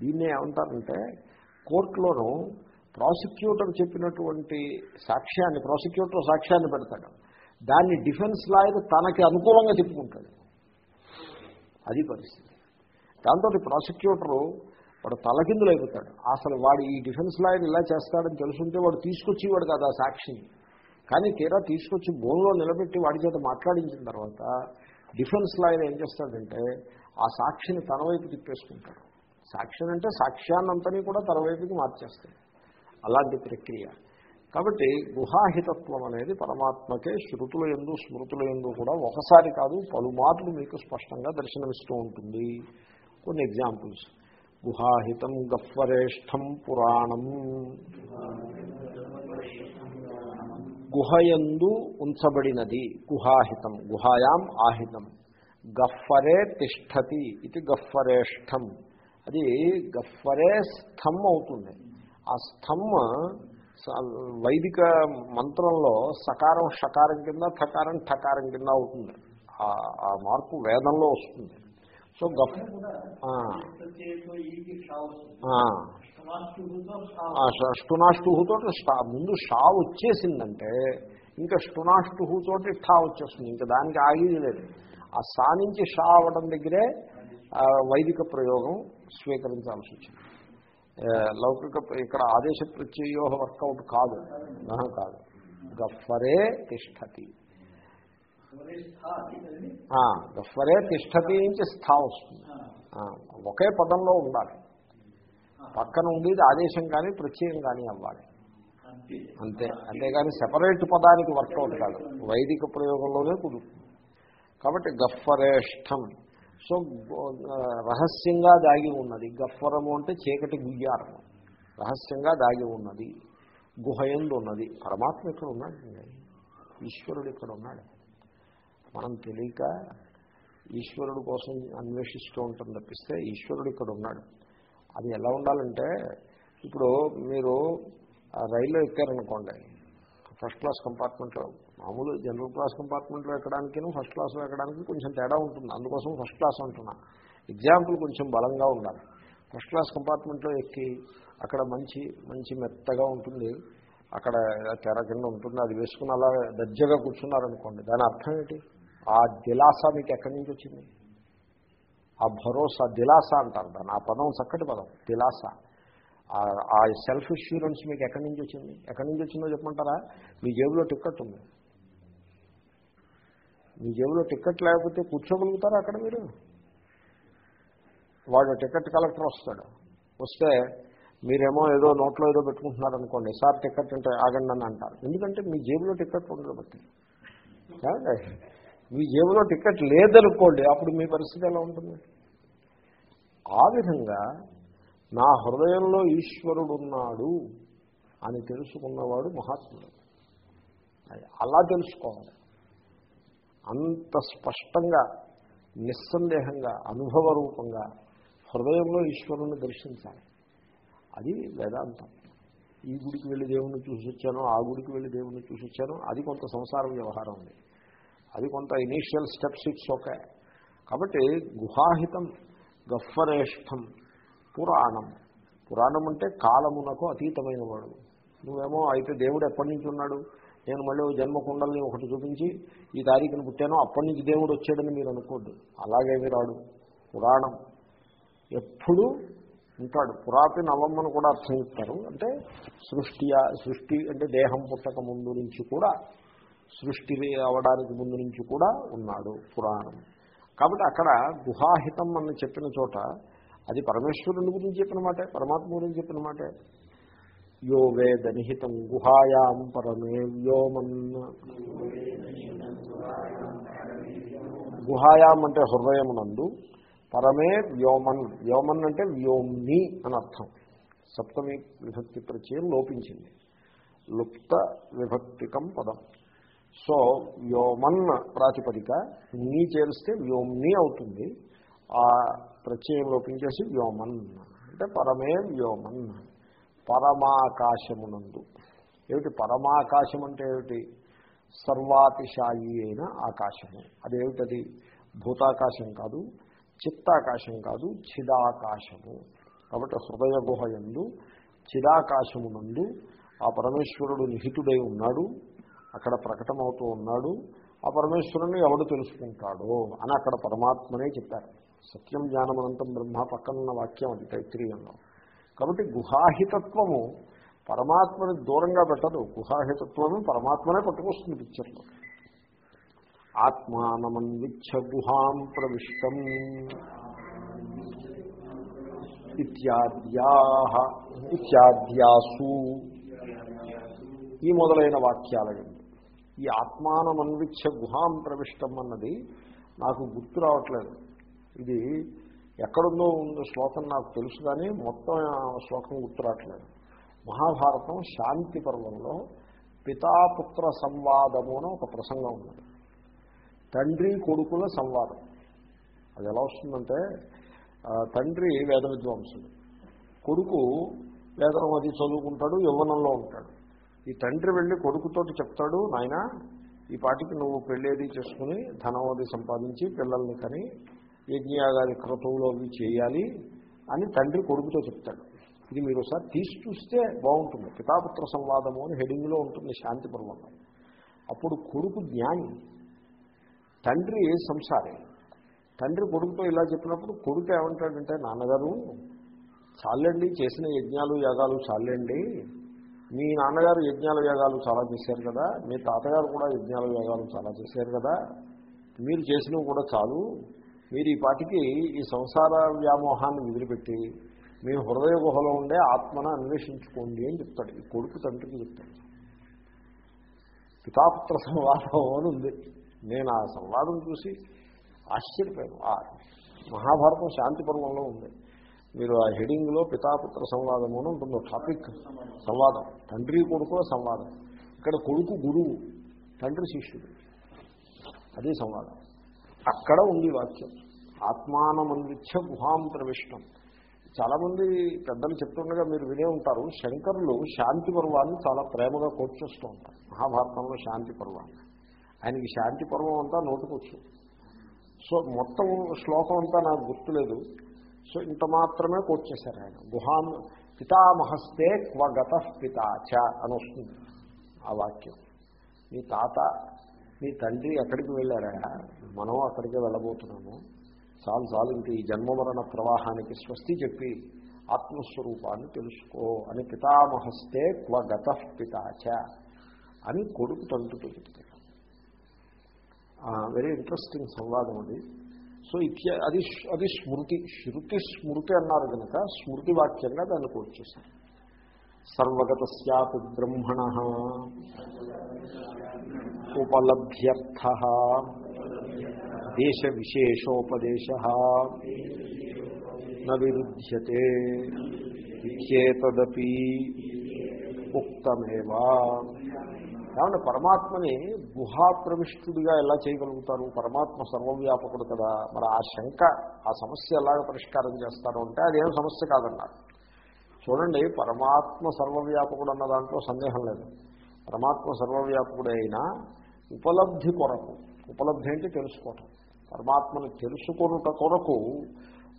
దీన్ని ఏమంటారంటే కోర్టులోనూ ప్రాసిక్యూటర్ చెప్పినటువంటి సాక్ష్యాన్ని ప్రాసిక్యూటర్ సాక్ష్యాన్ని పెడతాడు. దాన్ని డిఫెన్స్ లాయర్ తనకి అనుకూలంగా చెప్పుకుంటాడు. అది పరిస్థితి. దాంతో ప్రాసిక్యూటరు వాడు తలకిందులు అయిపోతాడు అసలు వాడు ఈ డిఫెన్స్ లాయర్ ఇలా చేస్తాడని తెలుసుంటే వాడు తీసుకొచ్చేవాడు కదా ఆ సాక్షిని. కానీ తీరా తీసుకొచ్చి బోన్లో నిలబెట్టి వాడి చేత మాట్లాడించిన తర్వాత డిఫెన్స్ లాయర్ ఏం చేస్తాడంటే ఆ సాక్షిని తన వైపు తిప్పేసుకుంటాడు. సాక్ష్యం అంటే సాక్ష్యాన్నంతని కూడా తన వైపుకి మార్చేస్తాడు. అలాంటి ప్రక్రియ. కాబట్టి గుహాహితత్వం అనేది పరమాత్మకే శృతుల ఎందు స్మృతుల ఎందు కూడా ఒకసారి కాదు పలుమార్లు మీకు స్పష్టంగా దర్శనమిస్తూ ఉంటుంది. కొన్ని ఎగ్జాంపుల్స్ గుహాహితం గఫ్వరేష్టం పురాణం. గుహయందు ఉంచబడినది. గుహాహితం. గుహాయాం ఆహితం. గఫ్ఫరే తిష్టతి ఇది గఫ్ఫరేష్టం. అది గఫ్ఫరే స్థం అవుతుంది. ఆ స్థమ్ స- వైదిక మంత్రంలో సకారం షకారం కింద ఠకారం ఠకారం కింద అవుతుంది. ఆ- మార్పు వేదంలో వస్తుంది. సో గఫ్ స్టునాష్టుహుతో స్టా ముందు షా వచ్చేసిందంటే ఇంకా స్టునాష్టుహుతోటి ఠా వచ్చేస్తుంది. ఇంకా దానికి ఆగేది లేదు. ఆ సా నుంచి షా అవ్వడం దగ్గరే వైదిక ప్రయోగం స్వీకరించాల్సి వచ్చింది. లౌకిక ఇక్కడ ఆదేశ ప్రత్యయో వర్కౌట్ కాదు. కాదు. గఫరే తిష్టతి. ఆ, గఫ్వరే తిష్టతి నుంచి స్థా వస్తుంది. ఒకే పదంలో ఉండాలి. పక్కన ఉండేది ఆదేశం కానీ ప్రత్యయం కానీ అవ్వాలి. అంతే. అంతేగాని సెపరేట్ పదానికి వర్కౌట్ కాదు. వైదిక ప్రయోగంలోనే కుదురుతుంది. కాబట్టి గఫ్ఫరేష్టం. సో రహస్యంగా దాగి ఉన్నది. గఫ్వరము అంటే చీకటి గుయ్యారము రహస్యంగా దాగి ఉన్నది. గుహయందు ఉన్నది. పరమాత్మ ఇక్కడ ఉన్నాడు? ఈశ్వరుడు ఇక్కడ ఉన్నాడు? మనం తెలియక ఈశ్వరుడు కోసం అన్వేషిస్తూ ఉంటాం తప్పిస్తే ఈశ్వరుడు ఇక్కడ ఉన్నాడు? అది ఎలా ఉండాలంటే ఇప్పుడు మీరు రైల్లో ఎక్కారనుకోండి ఫస్ట్ క్లాస్ కంపార్ట్మెంట్లో మామూలు జనరల్ క్లాస్ కంపార్ట్మెంట్లో ఎక్కడానికి ఫస్ట్ క్లాస్లో ఎక్కడానికి కొంచెం తేడా ఉంటుంది. అందుకోసం ఫస్ట్ క్లాస్ అంటున్నా. ఎగ్జాంపుల్ కొంచెం బలంగా ఉండాలి. ఫస్ట్ క్లాస్ కంపార్ట్మెంట్లో ఎక్కి అక్కడ మంచి మంచి మెత్తగా ఉంటుంది. అక్కడ తెర కింద ఉంటుంది. అది వేసుకుని అలా దర్జగా కూర్చున్నారనుకోండి దాని అర్థం ఏంటి? ఆ దిలాస మీకు ఎక్కడి నుంచి వచ్చింది? ఆ భరోసా దిలాస అంటారు దాన్ని. ఆ పదం చక్కటి పదం దిలాస. ఆ- సెల్ఫ్ ఇన్సూరెన్స్ మీకు ఎక్కడి నుంచి వచ్చింది? ఎక్కడి నుంచి వచ్చిందో చెప్పమంటారా? మీ జేబులో టిక్కెట్ ఉంది. మీ జేబులో టిక్కెట్ లేకపోతే కూర్చోగలుగుతారా అక్కడ మీరు? వాడు టికెట్ కలెక్టర్ వస్తాడు. వస్తే మీరేమో ఏదో నోట్లో ఏదో పెట్టుకుంటున్నారు అనుకోండి సార్ టికెట్ అంటే ఆగండి అని అంటారు. ఎందుకంటే మీ జేబులో టికెట్ ఉండదు బట్టి. మీ జేబులో టికెట్ లేదనుకోండి అప్పుడు మీ పరిస్థితి ఎలా ఉంటుంది? ఆ విధంగా నా హృదయంలో ఈశ్వరుడున్నాడు అని తెలుసుకున్నవాడు మహాత్ముడు. అలా తెలుసుకోవాలి. అంత స్పష్టంగా నిస్సందేహంగా అనుభవ రూపంగా హృదయంలో ఈశ్వరుని దర్శించాలి. అది వేదాంతం. ఈ గుడికి వెళ్ళి దేవుణ్ణి చూసి వచ్చాను ఆ గుడికి వెళ్ళి దేవుణ్ణి చూసి వచ్చాను అది కొంత సంసార వ్యవహారం ఉంది అది కొంత ఇనీషియల్ స్టెప్స్ ఇట్స్ ఓకే కాబట్టి గుహాహితం గఫ్ఫరేష్టం పురాణం. పురాణం అంటే కాలమునకు అతీతమైన వాడు. నువ్వేమో అయితే దేవుడు ఎప్పటి నుంచి ఉన్నాడు? నేను మళ్ళీ జన్మకుండల్ని ఒకటి చూపించి ఈ తారీఖును పుట్టానో అప్పటి నుంచి దేవుడు వచ్చాడని మీరు అనుకోద్దు అలాగేమి రాడు పురాణం. ఎప్పుడూ ఉంటాడు. పురాతి నవమ్మను కూడా అర్థం చెప్తారు. అంటే సృష్టి సృష్టి అంటే దేహం పుట్టక ముందు నుంచి కూడా సృష్టి అవడానికి ముందు నుంచి కూడా ఉన్నాడు పురాణం. కాబట్టి అక్కడ గుహాహితం అని చెప్పిన చోట అది పరమేశ్వరుని గురించి చెప్పిన మాటే పరమాత్మ గురించి చెప్పిన మాటే. యో వేద నిహితం గుహాయాం పరమే వ్యోమన్ గుహాయాం అంటే హృదయమునందు పరమే వ్యోమన్ వ్యోమన్ అంటే వ్యోమ్ని అని అర్థం. సప్తమి విభక్తి ప్రత్యయం లోపించింది. లుప్త విభక్తికం పదం. సో వ్యోమన్ ప్రాతిపదిక నీ చేరిస్తే వ్యోమ్ని అవుతుంది. ఆ ప్రత్యయం లోపించేసి వ్యోమన్ అంటే పరమే వ్యోమన్ పరమాకాశమునందు. ఏమిటి? పరమాకాశం అంటే ఏమిటి? సర్వాతిశాయి అయిన ఆకాశము. అదేమిటది? భూతాకాశం కాదు చిత్తాకాశం కాదు చిదాకాశము. కాబట్టి హృదయ గుహ ఎందు చిదాకాశమునందు ఆ పరమేశ్వరుడు నిహితుడై ఉన్నాడు. అక్కడ ప్రకటమవుతూ ఉన్నాడు. ఆ పరమేశ్వరుని ఎవడు తెలుసుకుంటాడో అని అక్కడ పరమాత్మనే చెప్పారు. సత్యం జ్ఞానమనంతం బ్రహ్మ పక్కనున్న వాక్యం అది తైత్రీయంలో. కాబట్టి గుహాహితత్వము పరమాత్మని దూరంగా పెట్టదు. గుహాహితత్వము పరమాత్మనే పట్టుకొస్తుంది పిక్చర్లో ఆత్మానమన్విచ్ఛ గుహాం ప్రవిష్టం ఇత్యాద్యా ఇత్యాద్యాసు ఈ మొదలైన వాక్యాల ఈ ఆత్మానమన్విచ్ఛ గుహాం ప్రవిష్టం అన్నది నాకు గుర్తు రావట్లేదు. ఇది ఎక్కడుందో ఉందో శ్లోకం నాకు తెలుసు కానీ మొత్తం ఆ శ్లోకం గుర్తు రావట్లేదు. మహాభారతం శాంతి పర్వంలో పితాపుత్ర సంవాదము అని ఒక ప్రసంగం ఉన్నది. తండ్రి కొడుకుల సంవాదం. అది ఎలా వస్తుందంటే తండ్రి వేద విద్వాంసుడు కొడుకు వేదం అది చదువుకుంటాడు యవ్వనంలో ఉంటాడు. ఈ తండ్రి వెళ్ళి కొడుకుతోటి చెప్తాడు నాయన ఈ పాటికి నువ్వు పెళ్ళేది చేసుకుని ధనం అది సంపాదించి పిల్లల్ని కని యజ్ఞయాగాది క్రతువులో అవి చేయాలి అని తండ్రి కొడుకుతో చెప్తాడు. ఇది మీరు ఒకసారి తీసి చూస్తే బాగుంటుంది. పితాపుత్ర సంవాదము అని హెడింగ్లో ఉంటుంది శాంతి పర్వంలో అప్పుడు కొడుకు జ్ఞాని తండ్రి సంసారి? తండ్రి కొడుకుతో ఇలా చెప్పినప్పుడు కొడుకు ఏమంటాడంటే నాన్నగారు చాలండి చేసిన యజ్ఞాలు యాగాలు చాలండి. మీ నాన్నగారు యజ్ఞాల వేగాలు చాలా చేశారు కదా మీ తాతగారు కూడా యజ్ఞాల వేగాలు చాలా చేశారు కదా మీరు చేసినవి కూడా చాలు. మీరు ఈ పాటికి ఈ సంసార వ్యామోహాన్ని వదిలిపెట్టి మీ హృదయ గుహలో ఉండే ఆత్మను అన్వేషించుకోండి అని చెప్తాడు. ఈ కొడుకు తండ్రికి చెప్తాడు. పితాపుత్ర సంవాదం అని ఉంది. నేను ఆ సంవాదం చూసి ఆశ్చర్యపోయాను. ఆ మహాభారతం శాంతి పర్వంలో ఉంది. మీరు ఆ హెడింగ్లో పితాపుత్ర సంవాదము అని ఉంటుంది టాపిక్ సంవాదం. తండ్రి కొడుకుల సంవాదం. ఇక్కడ కొడుకు గురువు తండ్రి శిష్యుడు. అది సంవాదం. అక్కడ ఉంది వాక్యం. ఆత్మానమందిత్య గుహాం ప్రవిష్టం. చాలామంది పెద్దలు చెప్తుండగా మీరు వినే ఉంటారు శంకరులు శాంతి పర్వాన్ని చాలా ప్రేమగా కోట్ ఉంటారు. మహాభారతంలో శాంతి పర్వాన్ని. ఆయనకి శాంతి పర్వం అంతా నోటుకొచ్చు. సో మొత్తం శ్లోకం అంతా నాకు గుర్తులేదు. సో ఇంత మాత్రమే కోట్ చేశారు ఆయన. గుహాం పితామహస్తే క్వగత పితాచ అని వస్తుంది ఆ వాక్యం. మీ తాత మీ తండ్రి ఎక్కడికి వెళ్ళారా? మనం అక్కడికి వెళ్ళబోతున్నాము. చాలు చాలు ఇంక ఈ జన్మమరణ ప్రవాహానికి స్వస్తి చెప్పి ఆత్మస్వరూపాన్ని తెలుసుకో అని పితామహస్తే క్వగత పితాచ అని కొడుకు తండ్రితో చెప్తాడు. వెరీ ఇంట్రెస్టింగ్ సంవాదం అది. సో ఇత్య అది అది స్మృతి శృతి స్మృతి అన్నారు కనుక స్మృతి వాక్యంగా దాన్ని కోట్ చేశారు సర్వగత సత్ బ్రహ్మణ ఉపలభ్యర్థ దేశ విశేషోపదేశ విరుధ్యతే ఇత్యేతదపి ఉక్తమేవా కాబట్టి పరమాత్మని గుహాప్రవిష్టుడిగా ఎలా చేయగలుగుతారు? పరమాత్మ సర్వవ్యాపకుడు కదా. మరి ఆ శంక ఆ సమస్య ఎలాగ పరిష్కారం చేస్తారు అంటే అదేం సమస్య కాదన్నారు. చూడండి పరమాత్మ సర్వవ్యాపకుడు అన్న దాంట్లో సందేహం లేదు. పరమాత్మ సర్వవ్యాపకుడు అయినా ఉపలబ్ధి కొరకు ఉపలబ్ధి అంటే తెలుసుకోవటం. పరమాత్మను తెలుసుకొనుట కొరకు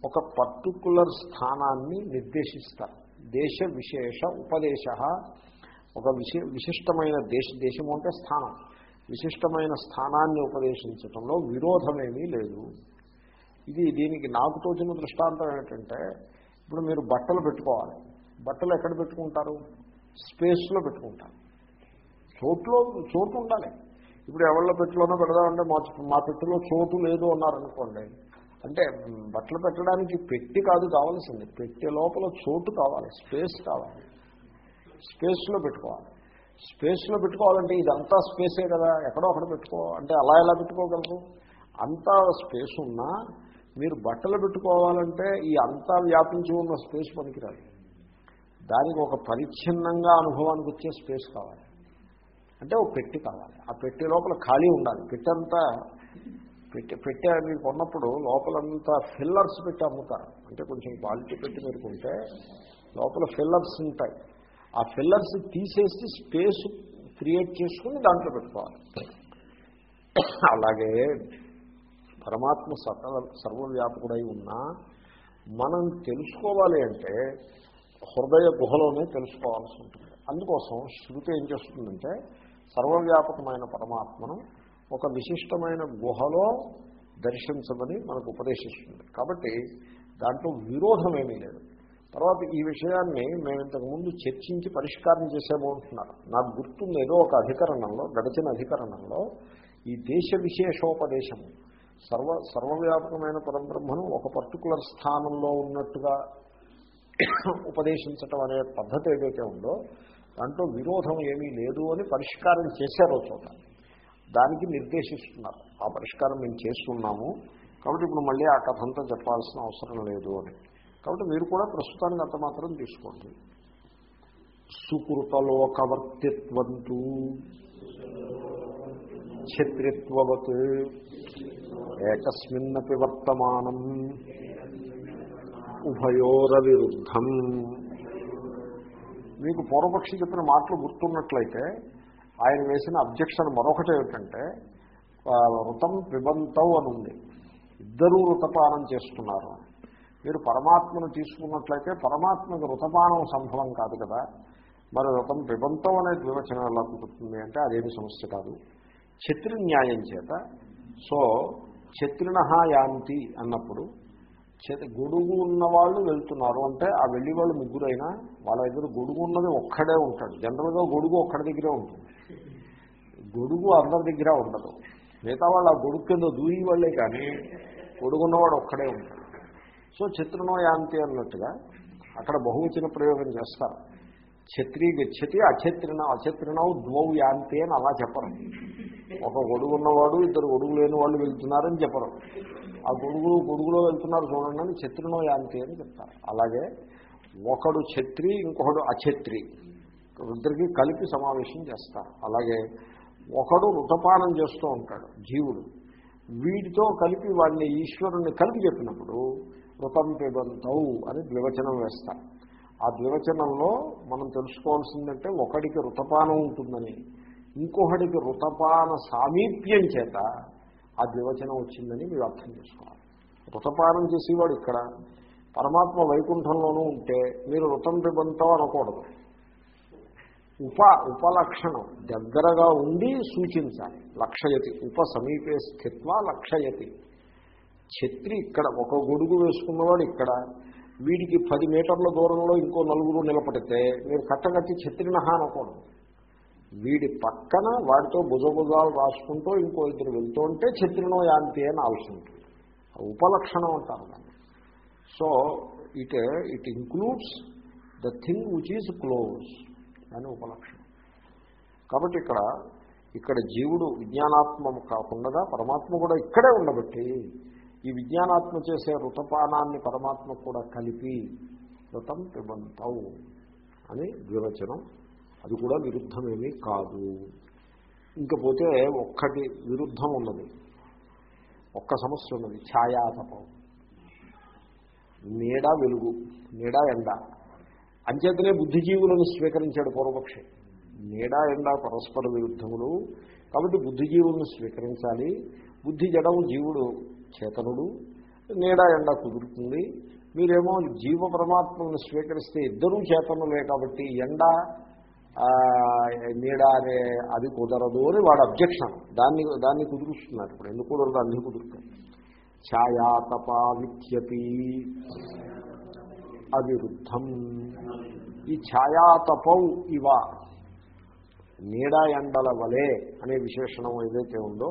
ఒక పర్టికులర్ స్థానాన్ని నిర్దేశిస్తారు. దేశ విశేష ఉపదేశ ఒక విశి విశిష్టమైన దేశ దేశము అంటే స్థానం. విశిష్టమైన స్థానాన్ని ఉపదేశించడంలో విరోధమేమీ లేదు. ఇది దీనికి నాకు తోచిన దృష్టాంతం ఏంటంటే ఇప్పుడు మీరు బట్టలు పెట్టుకోవాలి. బట్టలు ఎక్కడ పెట్టుకుంటారు? స్పేస్లో పెట్టుకుంటారు. చోట్లో చోటు ఉండాలి. ఇప్పుడు ఎవరిలో పెట్టులోనో పెడదామంటే మా మా పెట్టెలో చోటు లేదు అన్నారనుకోండి అంటే బట్టలు పెట్టడానికి పెట్టి కాదు కావాల్సింది. పెట్టే లోపల చోటు కావాలి స్పేస్ కావాలి. స్పేస్లో పెట్టుకోవాలి. స్పేస్లో పెట్టుకోవాలంటే ఇదంతా స్పేసే కదా ఎక్కడో అక్కడ పెట్టుకో అంటే అలా ఎలా పెట్టుకోగలరు? అంతా స్పేస్ ఉన్నా మీరు బట్టలు పెట్టుకోవాలంటే ఈ అంతా వ్యాపించి ఉన్న స్పేస్ పనికిరాదు. దానికి ఒక పరిచ్ఛిన్నంగా అనుభవానికి వచ్చే స్పేస్ కావాలి. అంటే ఒక పెట్టి కావాలి. ఆ పెట్టి లోపల ఖాళీ ఉండాలి. పెట్టంతా పెట్టి పెట్టే మీరు కొన్నప్పుడు లోపలంతా ఫిల్లర్స్ పెట్టి అమ్ముతారు. అంటే కొంచెం క్వాలిటీ పెట్టి మీరు కొంటే లోపల ఫిల్లర్స్ ఉంటాయి. ఆ ఫిల్లర్స్ తీసేసి స్పేస్ క్రియేట్ చేసుకుని దాంట్లో పెట్టుకోవాలి. అలాగే పరమాత్మ సకల సర్వవ్యాపకుడై ఉన్నా మనం తెలుసుకోవాలి అంటే హృదయ గుహలోనే తెలుసుకోవాల్సి ఉంటుంది. అందుకోసం శృతి ఏం చేస్తుందంటే సర్వవ్యాపకమైన పరమాత్మను ఒక విశిష్టమైన గుహలో దర్శించమని మనకు ఉపదేశిస్తుంది. కాబట్టి దాంట్లో విరోధం ఏమీ లేదు. తర్వాత ఈ విషయాన్ని మేము ఇంతకుముందు చర్చించి పరిష్కారం చేసేబోతున్నారు నాకు గుర్తుంది ఏదో ఒక అధికరణంలో గడిచిన అధికరణంలో ఈ దేశ విశేషోపదేశము సర్వ సర్వవ్యాపకమైన పరబ్రహ్మను ఒక పర్టికులర్ స్థానంలో ఉన్నట్టుగా ఉపదేశించటం అనే పద్ధతి ఏదైతే ఉందో దాంట్లో విరోధం ఏమీ లేదు అని పరిష్కారం చేశారో చోట. దానికి నిర్దేశిస్తున్నారు. ఆ పరిష్కారం మేము చేస్తున్నాము. కాబట్టి ఇప్పుడు మళ్ళీ ఆ కథంతా చెప్పాల్సిన అవసరం లేదు అని. కాబట్టి మీరు కూడా ప్రస్తుతానికి అంత మాత్రం తీసుకోండి. సుకృతలోకవర్తిత్వంతు క్షత్రిత్వవత్ ఏకస్మిన్నపి వర్తమానం ఉభయోర విరుద్ధం మీకు పూర్వపక్షి చెప్పిన మాటలు గుర్తున్నట్లయితే ఆయన వేసిన అబ్జెక్షన్ మరొకటి ఏమిటంటే వృతం పిబంతవు అని ఉంది ఇద్దరూ వృతపానం చేస్తున్నారు. మీరు పరమాత్మను తీసుకున్నట్లయితే పరమాత్మకు ఋతపానం సంభవం కాదు కదా. మరి ఋతం పిబంతం అనే ద్వివచనం ఎలా కుదురుతుంది అంటే అదేమి సమస్య కాదు. ఛత్రి న్యాయం చేత సో ఛత్రిణ యాంతి అన్నప్పుడు చేత గొడుగు ఉన్న వాళ్ళు వెళ్తున్నారు. అంటే ఆ వెళ్ళి వాళ్ళు ముగ్గురైనా వాళ్ళ దగ్గర గొడుగు ఉన్నది ఒక్కడే ఉంటాడు. జనరల్గా గొడుగు ఒక్కడి దగ్గరే ఉంటుంది. గొడుగు అందరి దగ్గర ఉండదు. మిగతా వాళ్ళు ఆ గొడుగు కింద దూయి వాళ్ళే కానీ గొడుగున్నవాడు ఒక్కడే ఉంటాడు. సో చిత్రనో యాంతి అన్నట్టుగా అక్కడ బహువచన ప్రయోగం చేస్తారు. ఛత్రి గచ్చతి అఛత్రిన అఛత్రినవు ద్వౌ యాంతి అని అలా చెప్పరు. ఒక గొడుగు ఉన్నవాడు ఇద్దరు గొడుగు లేని వాళ్ళు వెళ్తున్నారని చెప్పరు. ఆ గొడుగులు గొడుగులో వెళ్తున్నారు చూడండి అని ఛత్రినో యాంతి అని చెప్తారు. అలాగే ఒకడు ఛత్రి ఇంకొకడు అఛత్రి. ఇద్దరికి కలిపి సమావేశం చేస్తారు. అలాగే ఒకడు ఋతపానం చేస్తూ ఉంటాడు జీవుడు. వీటితో కలిపి వాడిని ఈశ్వరుణ్ణి కలిపి చెప్పినప్పుడు కృతం పిబంతవు అని ద్వివచనం వేస్తారు ఆ ద్వివచనంలో మనం తెలుసుకోవాల్సిందంటే ఒకడికి ఋతపానం ఉంటుందని ఇంకొకడికి ఋతపాన సామీప్యం చేత ఆ ద్వివచనం వచ్చిందని మీరు అర్థం చేసుకోవాలి. ఋతపానం చేసేవాడు ఇక్కడ పరమాత్మ వైకుంఠంలోనూ ఉంటే మీరు ఋతం పిబంతం అనకూడదు. ఉప ఉపలక్షణం దగ్గరగా ఉండి సూచించాలి. లక్షయతి ఉప సమీపే స్థిత్వ లక్షయతి. ఛత్రి ఇక్కడ ఒక గొడుగు వేసుకున్నవాడు ఇక్కడ. వీడికి పది మీటర్ల దూరంలో ఇంకో నలుగురు నిలబడితే మీరు కట్టగట్టి ఛత్రినహ అనకూడదు వీడి పక్కన వాడితో భుజభుజాలు రాసుకుంటూ ఇంకో ఇద్దరు వెళ్తూ ఉంటే ఛత్రినో యాంతి అని ఆలోచన ఉంటుంది. ఉపలక్షణం అంటారు దాన్ని. So it it includes the thing which is close అని ఉపలక్షణం. కాబట్టి ఇక్కడ ఇక్కడ జీవుడు విజ్ఞానాత్మం కాకుండా పరమాత్మ కూడా ఇక్కడే ఉండబట్టి ఈ విజ్ఞానాత్మ చేసే ఋతపానాన్ని పరమాత్మ కూడా కలిపి ఋతం పిబంతవు అని ద్వివచనం. అది కూడా విరుద్ధమేమీ కాదు. ఇంకపోతే ఒక్కటి విరుద్ధం ఉన్నది. ఒక్క సమస్య ఉన్నది. ఛాయాతపం. నీడ వెలుగు నీడ ఎండ. అంచేతనే బుద్ధిజీవులను స్వీకరించాడు పూర్వపక్షి. నీడ ఎండ పరస్పర విరుద్ధములు. కాబట్టి బుద్ధిజీవులను స్వీకరించాలి. బుద్ధి జడము జీవుడు. చేతనుడు నీడ ఎండ కుదురుతుంది. మీరేమో జీవ పరమాత్మను స్వీకరిస్తే ఇద్దరూ చేతనులే కాబట్టి ఎండ నీడ అనే అది కుదరదు అని వాడు అబ్జెక్షన్. దాన్ని దాన్ని కుదురుస్తున్నారు ఇప్పుడు. ఎందుకు కుదరదు? అన్ని కుదురుతాయి. ఛాయాతపావిత్యపి అవిరుద్ధం. ఈ ఛాయాతపౌ ఇవ. నీడ ఎండల వలె అనే విశేషణం ఏదైతే ఉందో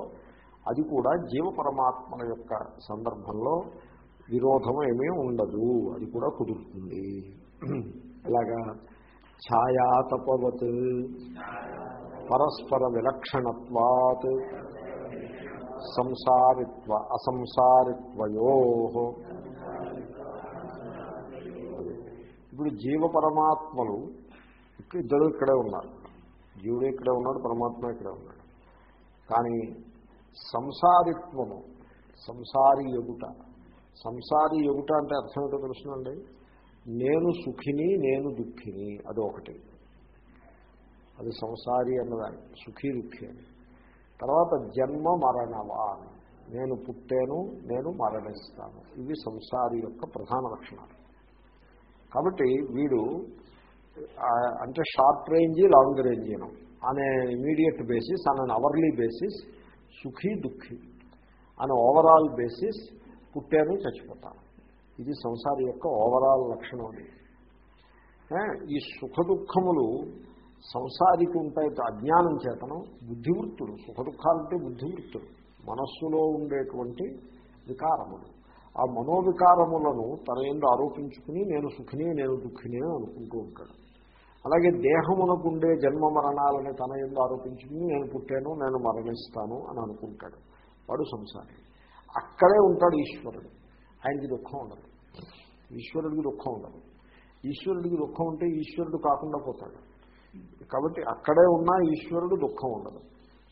అది కూడా జీవ పరమాత్మల యొక్క సందర్భంలో విరోధం ఏమీ ఉండదు. అది కూడా కుదురుతుంది. ఇలాగా ఛాయాతపవత్ పరస్పర విలక్షణత్వాత్ సంసారిత్వ అసంసారిత్వయో. ఇప్పుడు జీవ పరమాత్మలు ఇద్దరు ఇక్కడే ఉన్నారు. జీవుడు ఇక్కడే ఉన్నాడు పరమాత్మ ఇక్కడే ఉన్నాడు. కానీ సంసారిత్వము సంసారి ఎగుట. సంసారి ఎగుట అంటే అర్థం ఏంటో తెలుసునండి? నేను సుఖిని నేను దుఃఖిని అది ఒకటి. అది సంసారి అన్నదాన్ని సుఖీ దుఃఖి అని. తర్వాత జన్మ మరణవాన్ నేను పుట్టాను నేను మరణిస్తాను. ఇవి సంసారి యొక్క ప్రధాన లక్షణాలు. కాబట్టి వీడు అంటే షార్ట్ రేంజ్ లాంగ్ రేంజ్ అనే immediate basis on an hourly basis సుఖీ దుఃఖి అని ఓవరాల్ బేసిస్ పుట్టాను చచ్చిపోతాను. ఇది సంసారి యొక్క ఓవరాల్ లక్షణం అది. ఈ సుఖ దుఃఖములు సంసారికి ఉంటాయి అజ్ఞానం చేతనం బుద్ధివృత్తులు సుఖ దుఃఖాలంటే బుద్ధివృత్తులు మనస్సులో ఉండేటువంటి వికారములు. ఆ మనోవికారములను తన ఎందు ఆరోపించుకుని నేను సుఖిని నేను దుఃఖిని అనుకుంటూ ఉంటాడు. అలాగే దేహమునకు ఉండే జన్మ మరణాలని తన ఎందు ఆరోపించుకుని నేను పుట్టాను నేను మరణిస్తాను అని అనుకుంటాడు. వాడు సంసారి. అక్కడే ఉంటాడు ఈశ్వరుడు. ఆయనకి దుఃఖం ఉండదు. ఈశ్వరుడికి దుఃఖం ఉండదు. ఈశ్వరుడికి దుఃఖం ఉంటే ఈశ్వరుడు కాకుండా పోతాడు. కాబట్టి అక్కడే ఉన్నా ఈశ్వరుడు దుఃఖం ఉండదు.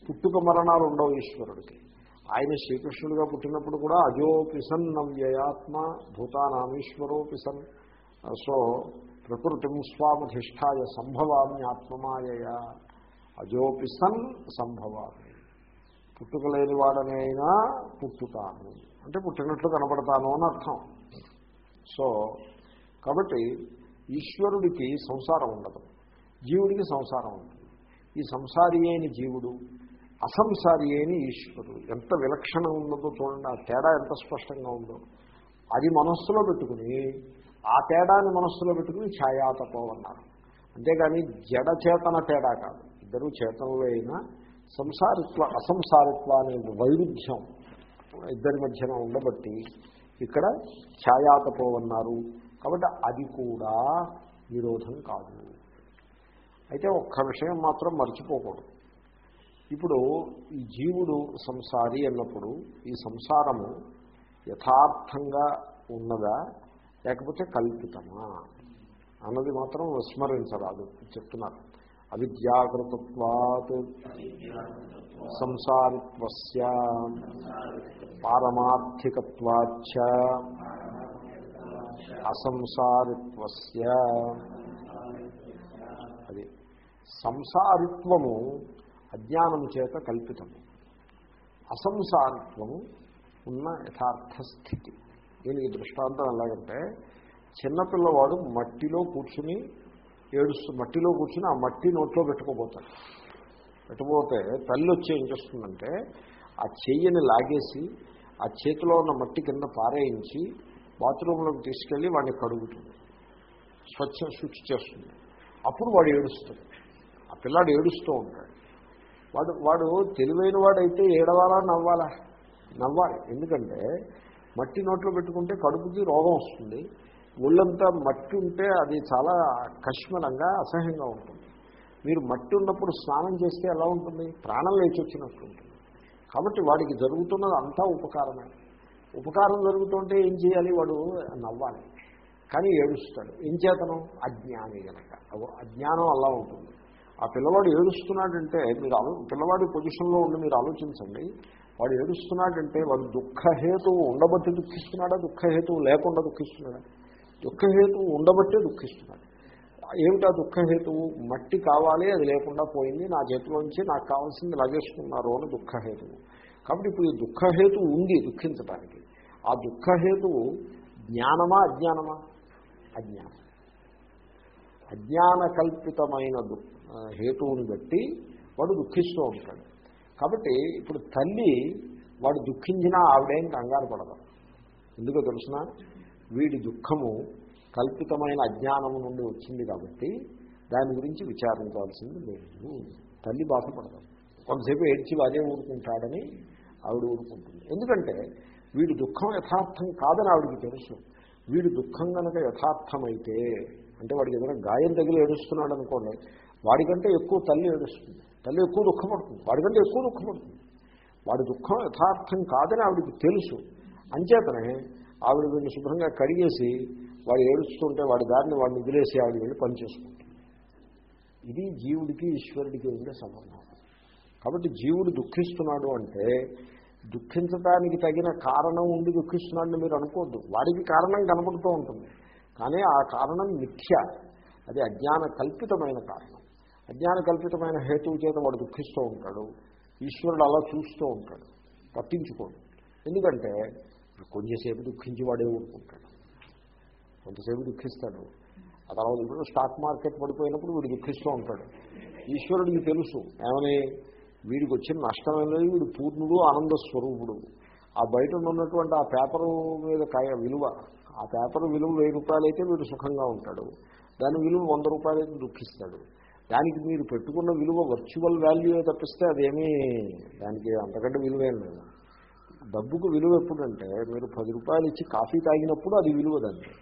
పుట్టుక మరణాలు ఉండవు ఈశ్వరుడికి. ఆయన శ్రీకృష్ణుడిగా పుట్టినప్పుడు కూడా అజోపిసన్ నవ్యయాత్మ భూతానామీశ్వరోపిసన్ సో ప్రకృతిం స్వామధిష్టాయ సంభవామి ఆత్మమాయ అజోపిసన్ సంభవామి. పుట్టుకలేని వాడనైనా పుట్టుతాను. అంటే పుట్టినట్లు కనపడతాను అని అర్థం. సో కాబట్టి ఈశ్వరుడికి సంసారం ఉండదు. జీవుడికి సంసారం ఉంటుంది ఈ సంసారి అయిన జీవుడు అసంసారి అయిన ఈశ్వరుడు. ఎంత విలక్షణం ఉన్నదో చూడండి ఆ తేడా ఎంత స్పష్టంగా ఉందో. అది మనస్సులో పెట్టుకుని ఆ తేడాన్ని మనస్సులో పెట్టుకుని ఛాయాతపం అన్నారు అంతేగాని జడచేతన తేడా కాదు. ఇద్దరు చేతనలో అయినా సంసారిత్వ అసంసారిత్వ అనే వైరుధ్యం ఇద్దరి మధ్యన ఉండబట్టి ఇక్కడ ఛాయాతపోవన్నారు. కాబట్టి అది కూడా విరోధం కాదు. అయితే ఒక్క విషయం మాత్రం మర్చిపోకూడదు. ఇప్పుడు ఈ జీవుడు సంసారి అన్నప్పుడు ఈ సంసారము యథార్థంగా ఉన్నదా? లేకపోతే కల్పితమా అన్నది మాత్రం విస్మరించరాదు చెప్తున్నారు. అవిద్యాకృతత్వాత్ సంసారిత్వస్య పారమార్థికత్వాచ్చ అసంసారిత్వస్య. అది సంసారిత్వము అజ్ఞానము చేత కల్పితము. అసంసారిత్వము ఉన్న యథార్థ స్థితి దీనికి దృష్టాంతం ఎలాగంటే చిన్నపిల్లవాడు మట్టిలో కూర్చుని ఏడుస్తు మట్టిలో కూర్చుని ఆ మట్టి నోట్లో పెట్టుకోబోతాడు. పెట్టుకోతే తల్లి వచ్చి ఏం చేస్తుందంటే ఆ చెయ్యని లాగేసి ఆ చేతిలో ఉన్న మట్టి కింద పారేయించి బాత్రూంలోకి తీసుకెళ్ళి వాడిని కడుగుతుంది. స్వచ్ఛ శుచి చేస్తుంది. అప్పుడు వాడు ఏడుస్తాడు. ఆ పిల్లాడు ఏడుస్తూ ఉంటాడు. వాడు వాడు తెలివైన వాడైతే ఏడవాలా నవ్వాలా? నవ్వాలి. ఎందుకంటే మట్టి నోట్లో పెట్టుకుంటే కడుపుకి రోగం వస్తుంది. ఒళ్ళంతా మట్టి ఉంటే అది చాలా కష్మలంగా అసహ్యంగా ఉంటుంది. మీరు మట్టి ఉన్నప్పుడు స్నానం చేస్తే ఎలా ఉంటుంది? ప్రాణం లేచి వచ్చినట్టు ఉంటుంది. కాబట్టి వాడికి జరుగుతున్నది అంతా ఉపకారమే. ఉపకారం జరుగుతుంటే ఏం చేయాలి? వాడు నవ్వాలి. కానీ ఏడుస్తాడు. ఏం చేతనం? అజ్ఞాని కనుక అజ్ఞానం అలా ఉంటుంది. ఆ పిల్లవాడు ఏడుస్తున్నాడంటే మీరు ఆలో పిల్లవాడి పొజిషన్లో ఉండి మీరు ఆలోచించండి. వాడు ఏడుస్తున్నాడంటే వాడు దుఃఖహేతువు ఉండబట్టి దుఃఖిస్తున్నాడా? దుఃఖహేతువు లేకుండా దుఃఖిస్తున్నాడా? దుఃఖహేతువు ఉండబట్టే దుఃఖిస్తున్నాడు. ఏమిటా దుఃఖహేతువు? మట్టి కావాలి అది లేకుండా పోయింది నా చేతిలోంచి నాకు కావాల్సింది లగేసుకున్నారు అని దుఃఖహేతువు. కాబట్టి ఇప్పుడు ఈ దుఃఖహేతువు ఉంది దుఃఖించడానికి ఆ దుఃఖహేతువు జ్ఞానమా అజ్ఞానమా? అజ్ఞానం. అజ్ఞాన కల్పితమైన దు హేతువుని బట్టి వాడు దుఃఖిస్తూ ఉంటాడు. కాబట్టి ఇప్పుడు తల్లి వాడు దుఃఖించినా ఆవిడేం కంగారు పడదు. ఎందుకో తెలుసిన? వీడి దుఃఖము కల్పితమైన అజ్ఞానము నుండి వచ్చింది కాబట్టి దాని గురించి విచారించాల్సింది లేదు. తల్లి బాధపడదు. కొంతసేపు ఏడ్చి అదే ఊరుకుంటాడని ఆవిడ ఊరుకుంటుంది. ఎందుకంటే వీడి దుఃఖం యథార్థం కాదని ఆవిడికి తెలుసు. వీడి దుఃఖం కనుక యథార్థమైతే అంటే వాడికి ఏదైనా గాయం తగిలి ఏడుస్తున్నాడు అనుకోండి వాడికంటే ఎక్కువ తల్లి ఏడుస్తుంది. తల్లి ఎక్కువ దుఃఖపడుతుంది. వాడికంటే ఎక్కువ దుఃఖపడుతుంది. వాడి దుఃఖం యథార్థం కాదని ఆవిడికి తెలుసు. అంచేతనే ఆవిడ వీడిని శుభ్రంగా కడిగేసి వాడు ఏడుస్తుంటే వాడి దారిని వాడిని వదిలేసి ఆవిడ వెళ్ళి పనిచేసుకుంటుంది ఇది జీవుడికి ఈశ్వరుడికి ఉండే సంబంధం. కాబట్టి జీవుడు దుఃఖిస్తున్నాడు అంటే దుఃఖించడానికి తగిన కారణం ఉండి దుఃఖిస్తున్నాడని మీరు అనుకోవద్దు. వాడికి కారణం కనపడుతూ ఉంటుంది. కానీ ఆ కారణం మిథ్య. అది అజ్ఞాన కల్పితమైన కారణం. అజ్ఞాన కల్పితమైన హేతువు చేత వాడు దుఃఖిస్తూ ఉంటాడు. ఈశ్వరుడు అలా చూస్తూ ఉంటాడు. పట్టించుకోడు. ఎందుకంటే కొంచెంసేపు దుఃఖించి వాడే ఊరుకుంటాడు. కొంతసేపు దుఃఖిస్తాడు. ఆ తర్వాత ఇప్పుడు స్టాక్ మార్కెట్ పడిపోయినప్పుడు వీడు దుఃఖిస్తూ ఉంటాడు. ఈశ్వరుడికి తెలుసు. ఏమని? వీడికి వచ్చిన నష్టం అనేది వీడు పూర్ణుడు ఆనంద స్వరూపుడు. ఆ బయట ఉన్నటువంటి ఆ పేపరు మీద కాయ విలువ ఆ పేపర్ విలువ వెయ్యి రూపాయలు అయితే వీడు సుఖంగా ఉంటాడు. దాని విలువ వంద రూపాయలు అయితే దుఃఖిస్తాడు. దానికి మీరు పెట్టుకున్న విలువ వర్చువల్ వాల్యూ తప్పిస్తే అదేమీ దానికి అంతకంటే విలువేం లేదు. డబ్బుకు విలువ ఎప్పుడంటే మీరు పది రూపాయలు ఇచ్చి కాఫీ తాగినప్పుడు అది విలువ దాన్ని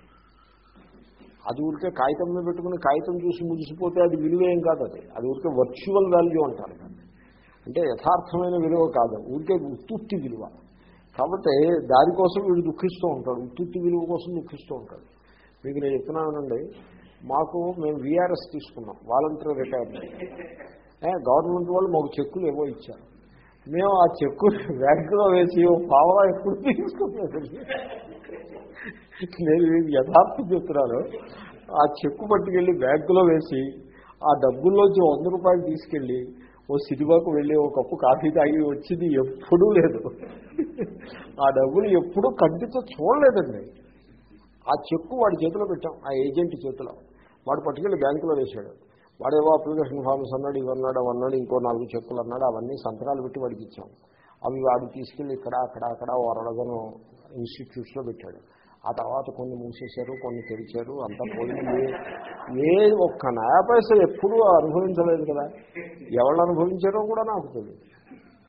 అది ఊరికే కాగితం మీద పెట్టుకుని కాగితం చూసి ముగిసిపోతే అది విలువ ఏం కాదు అది. అది ఊరికే వర్చువల్ వాల్యూ అంటారు దాన్ని. అంటే యథార్థమైన విలువ కాదు. ఊరికే ఉత్తుత్తి విలువ. కాబట్టి దానికోసం వీడు దుఃఖిస్తూ ఉంటాడు. ఉత్తుత్తి విలువ కోసం దుఃఖిస్తూ ఉంటాడు. మీకు నేను చెప్తున్నానండి మాకు మేము వీఆర్ఎస్ తీసుకున్నాం వాలంటీర్ రిటైర్మెంట్ గవర్నమెంట్ వాళ్ళు మాకు చెక్కులు ఏవో ఇచ్చారు. మేము ఆ చెక్కు బ్యాంకులో వేసి ఓ పావలా ఎప్పుడు తీసుకున్నాను నేను యథార్థ యథార్థం చెప్తున్నాను. ఆ చెక్కు పట్టుకెళ్ళి బ్యాంకులో వేసి ఆ డబ్బుల్లోంచి వంద రూపాయలు తీసుకెళ్ళి ఓ సినిమాకు వెళ్ళి ఒక కప్పు కాఫీ తాగి వచ్చింది ఎప్పుడూ లేదు. ఆ డబ్బులు ఎప్పుడూ కంటితో చూడలేదండి. ఆ చెక్కు వాడి చేతిలో పెట్టాం ఆ ఏజెంట్ చేతిలో. వాడు పట్టుకెళ్ళి బ్యాంకులో వేశాడు. వాడేవో అప్లికేషన్ ఫామ్స్ అన్నాడు ఇవన్నాడు అవన్నాడు ఇంకో నాలుగు చెక్కులు అన్నాడు అవన్నీ సంతకాలు పెట్టి వాడికి ఇచ్చాం. అవి వాడు తీసుకెళ్ళి ఇక్కడ అక్కడ అక్కడ ఓరడగను ఇన్స్టిట్యూట్స్లో పెట్టాడు. ఆ తర్వాత కొన్ని మూసేశారు కొన్ని తెరిచారు అంతా పోయింది. ఏ ఒక్క నయా పైస ఎప్పుడూ అనుభవించలేదు కదా. ఎవరు అనుభవించారో కూడా నాకు తెలియదు.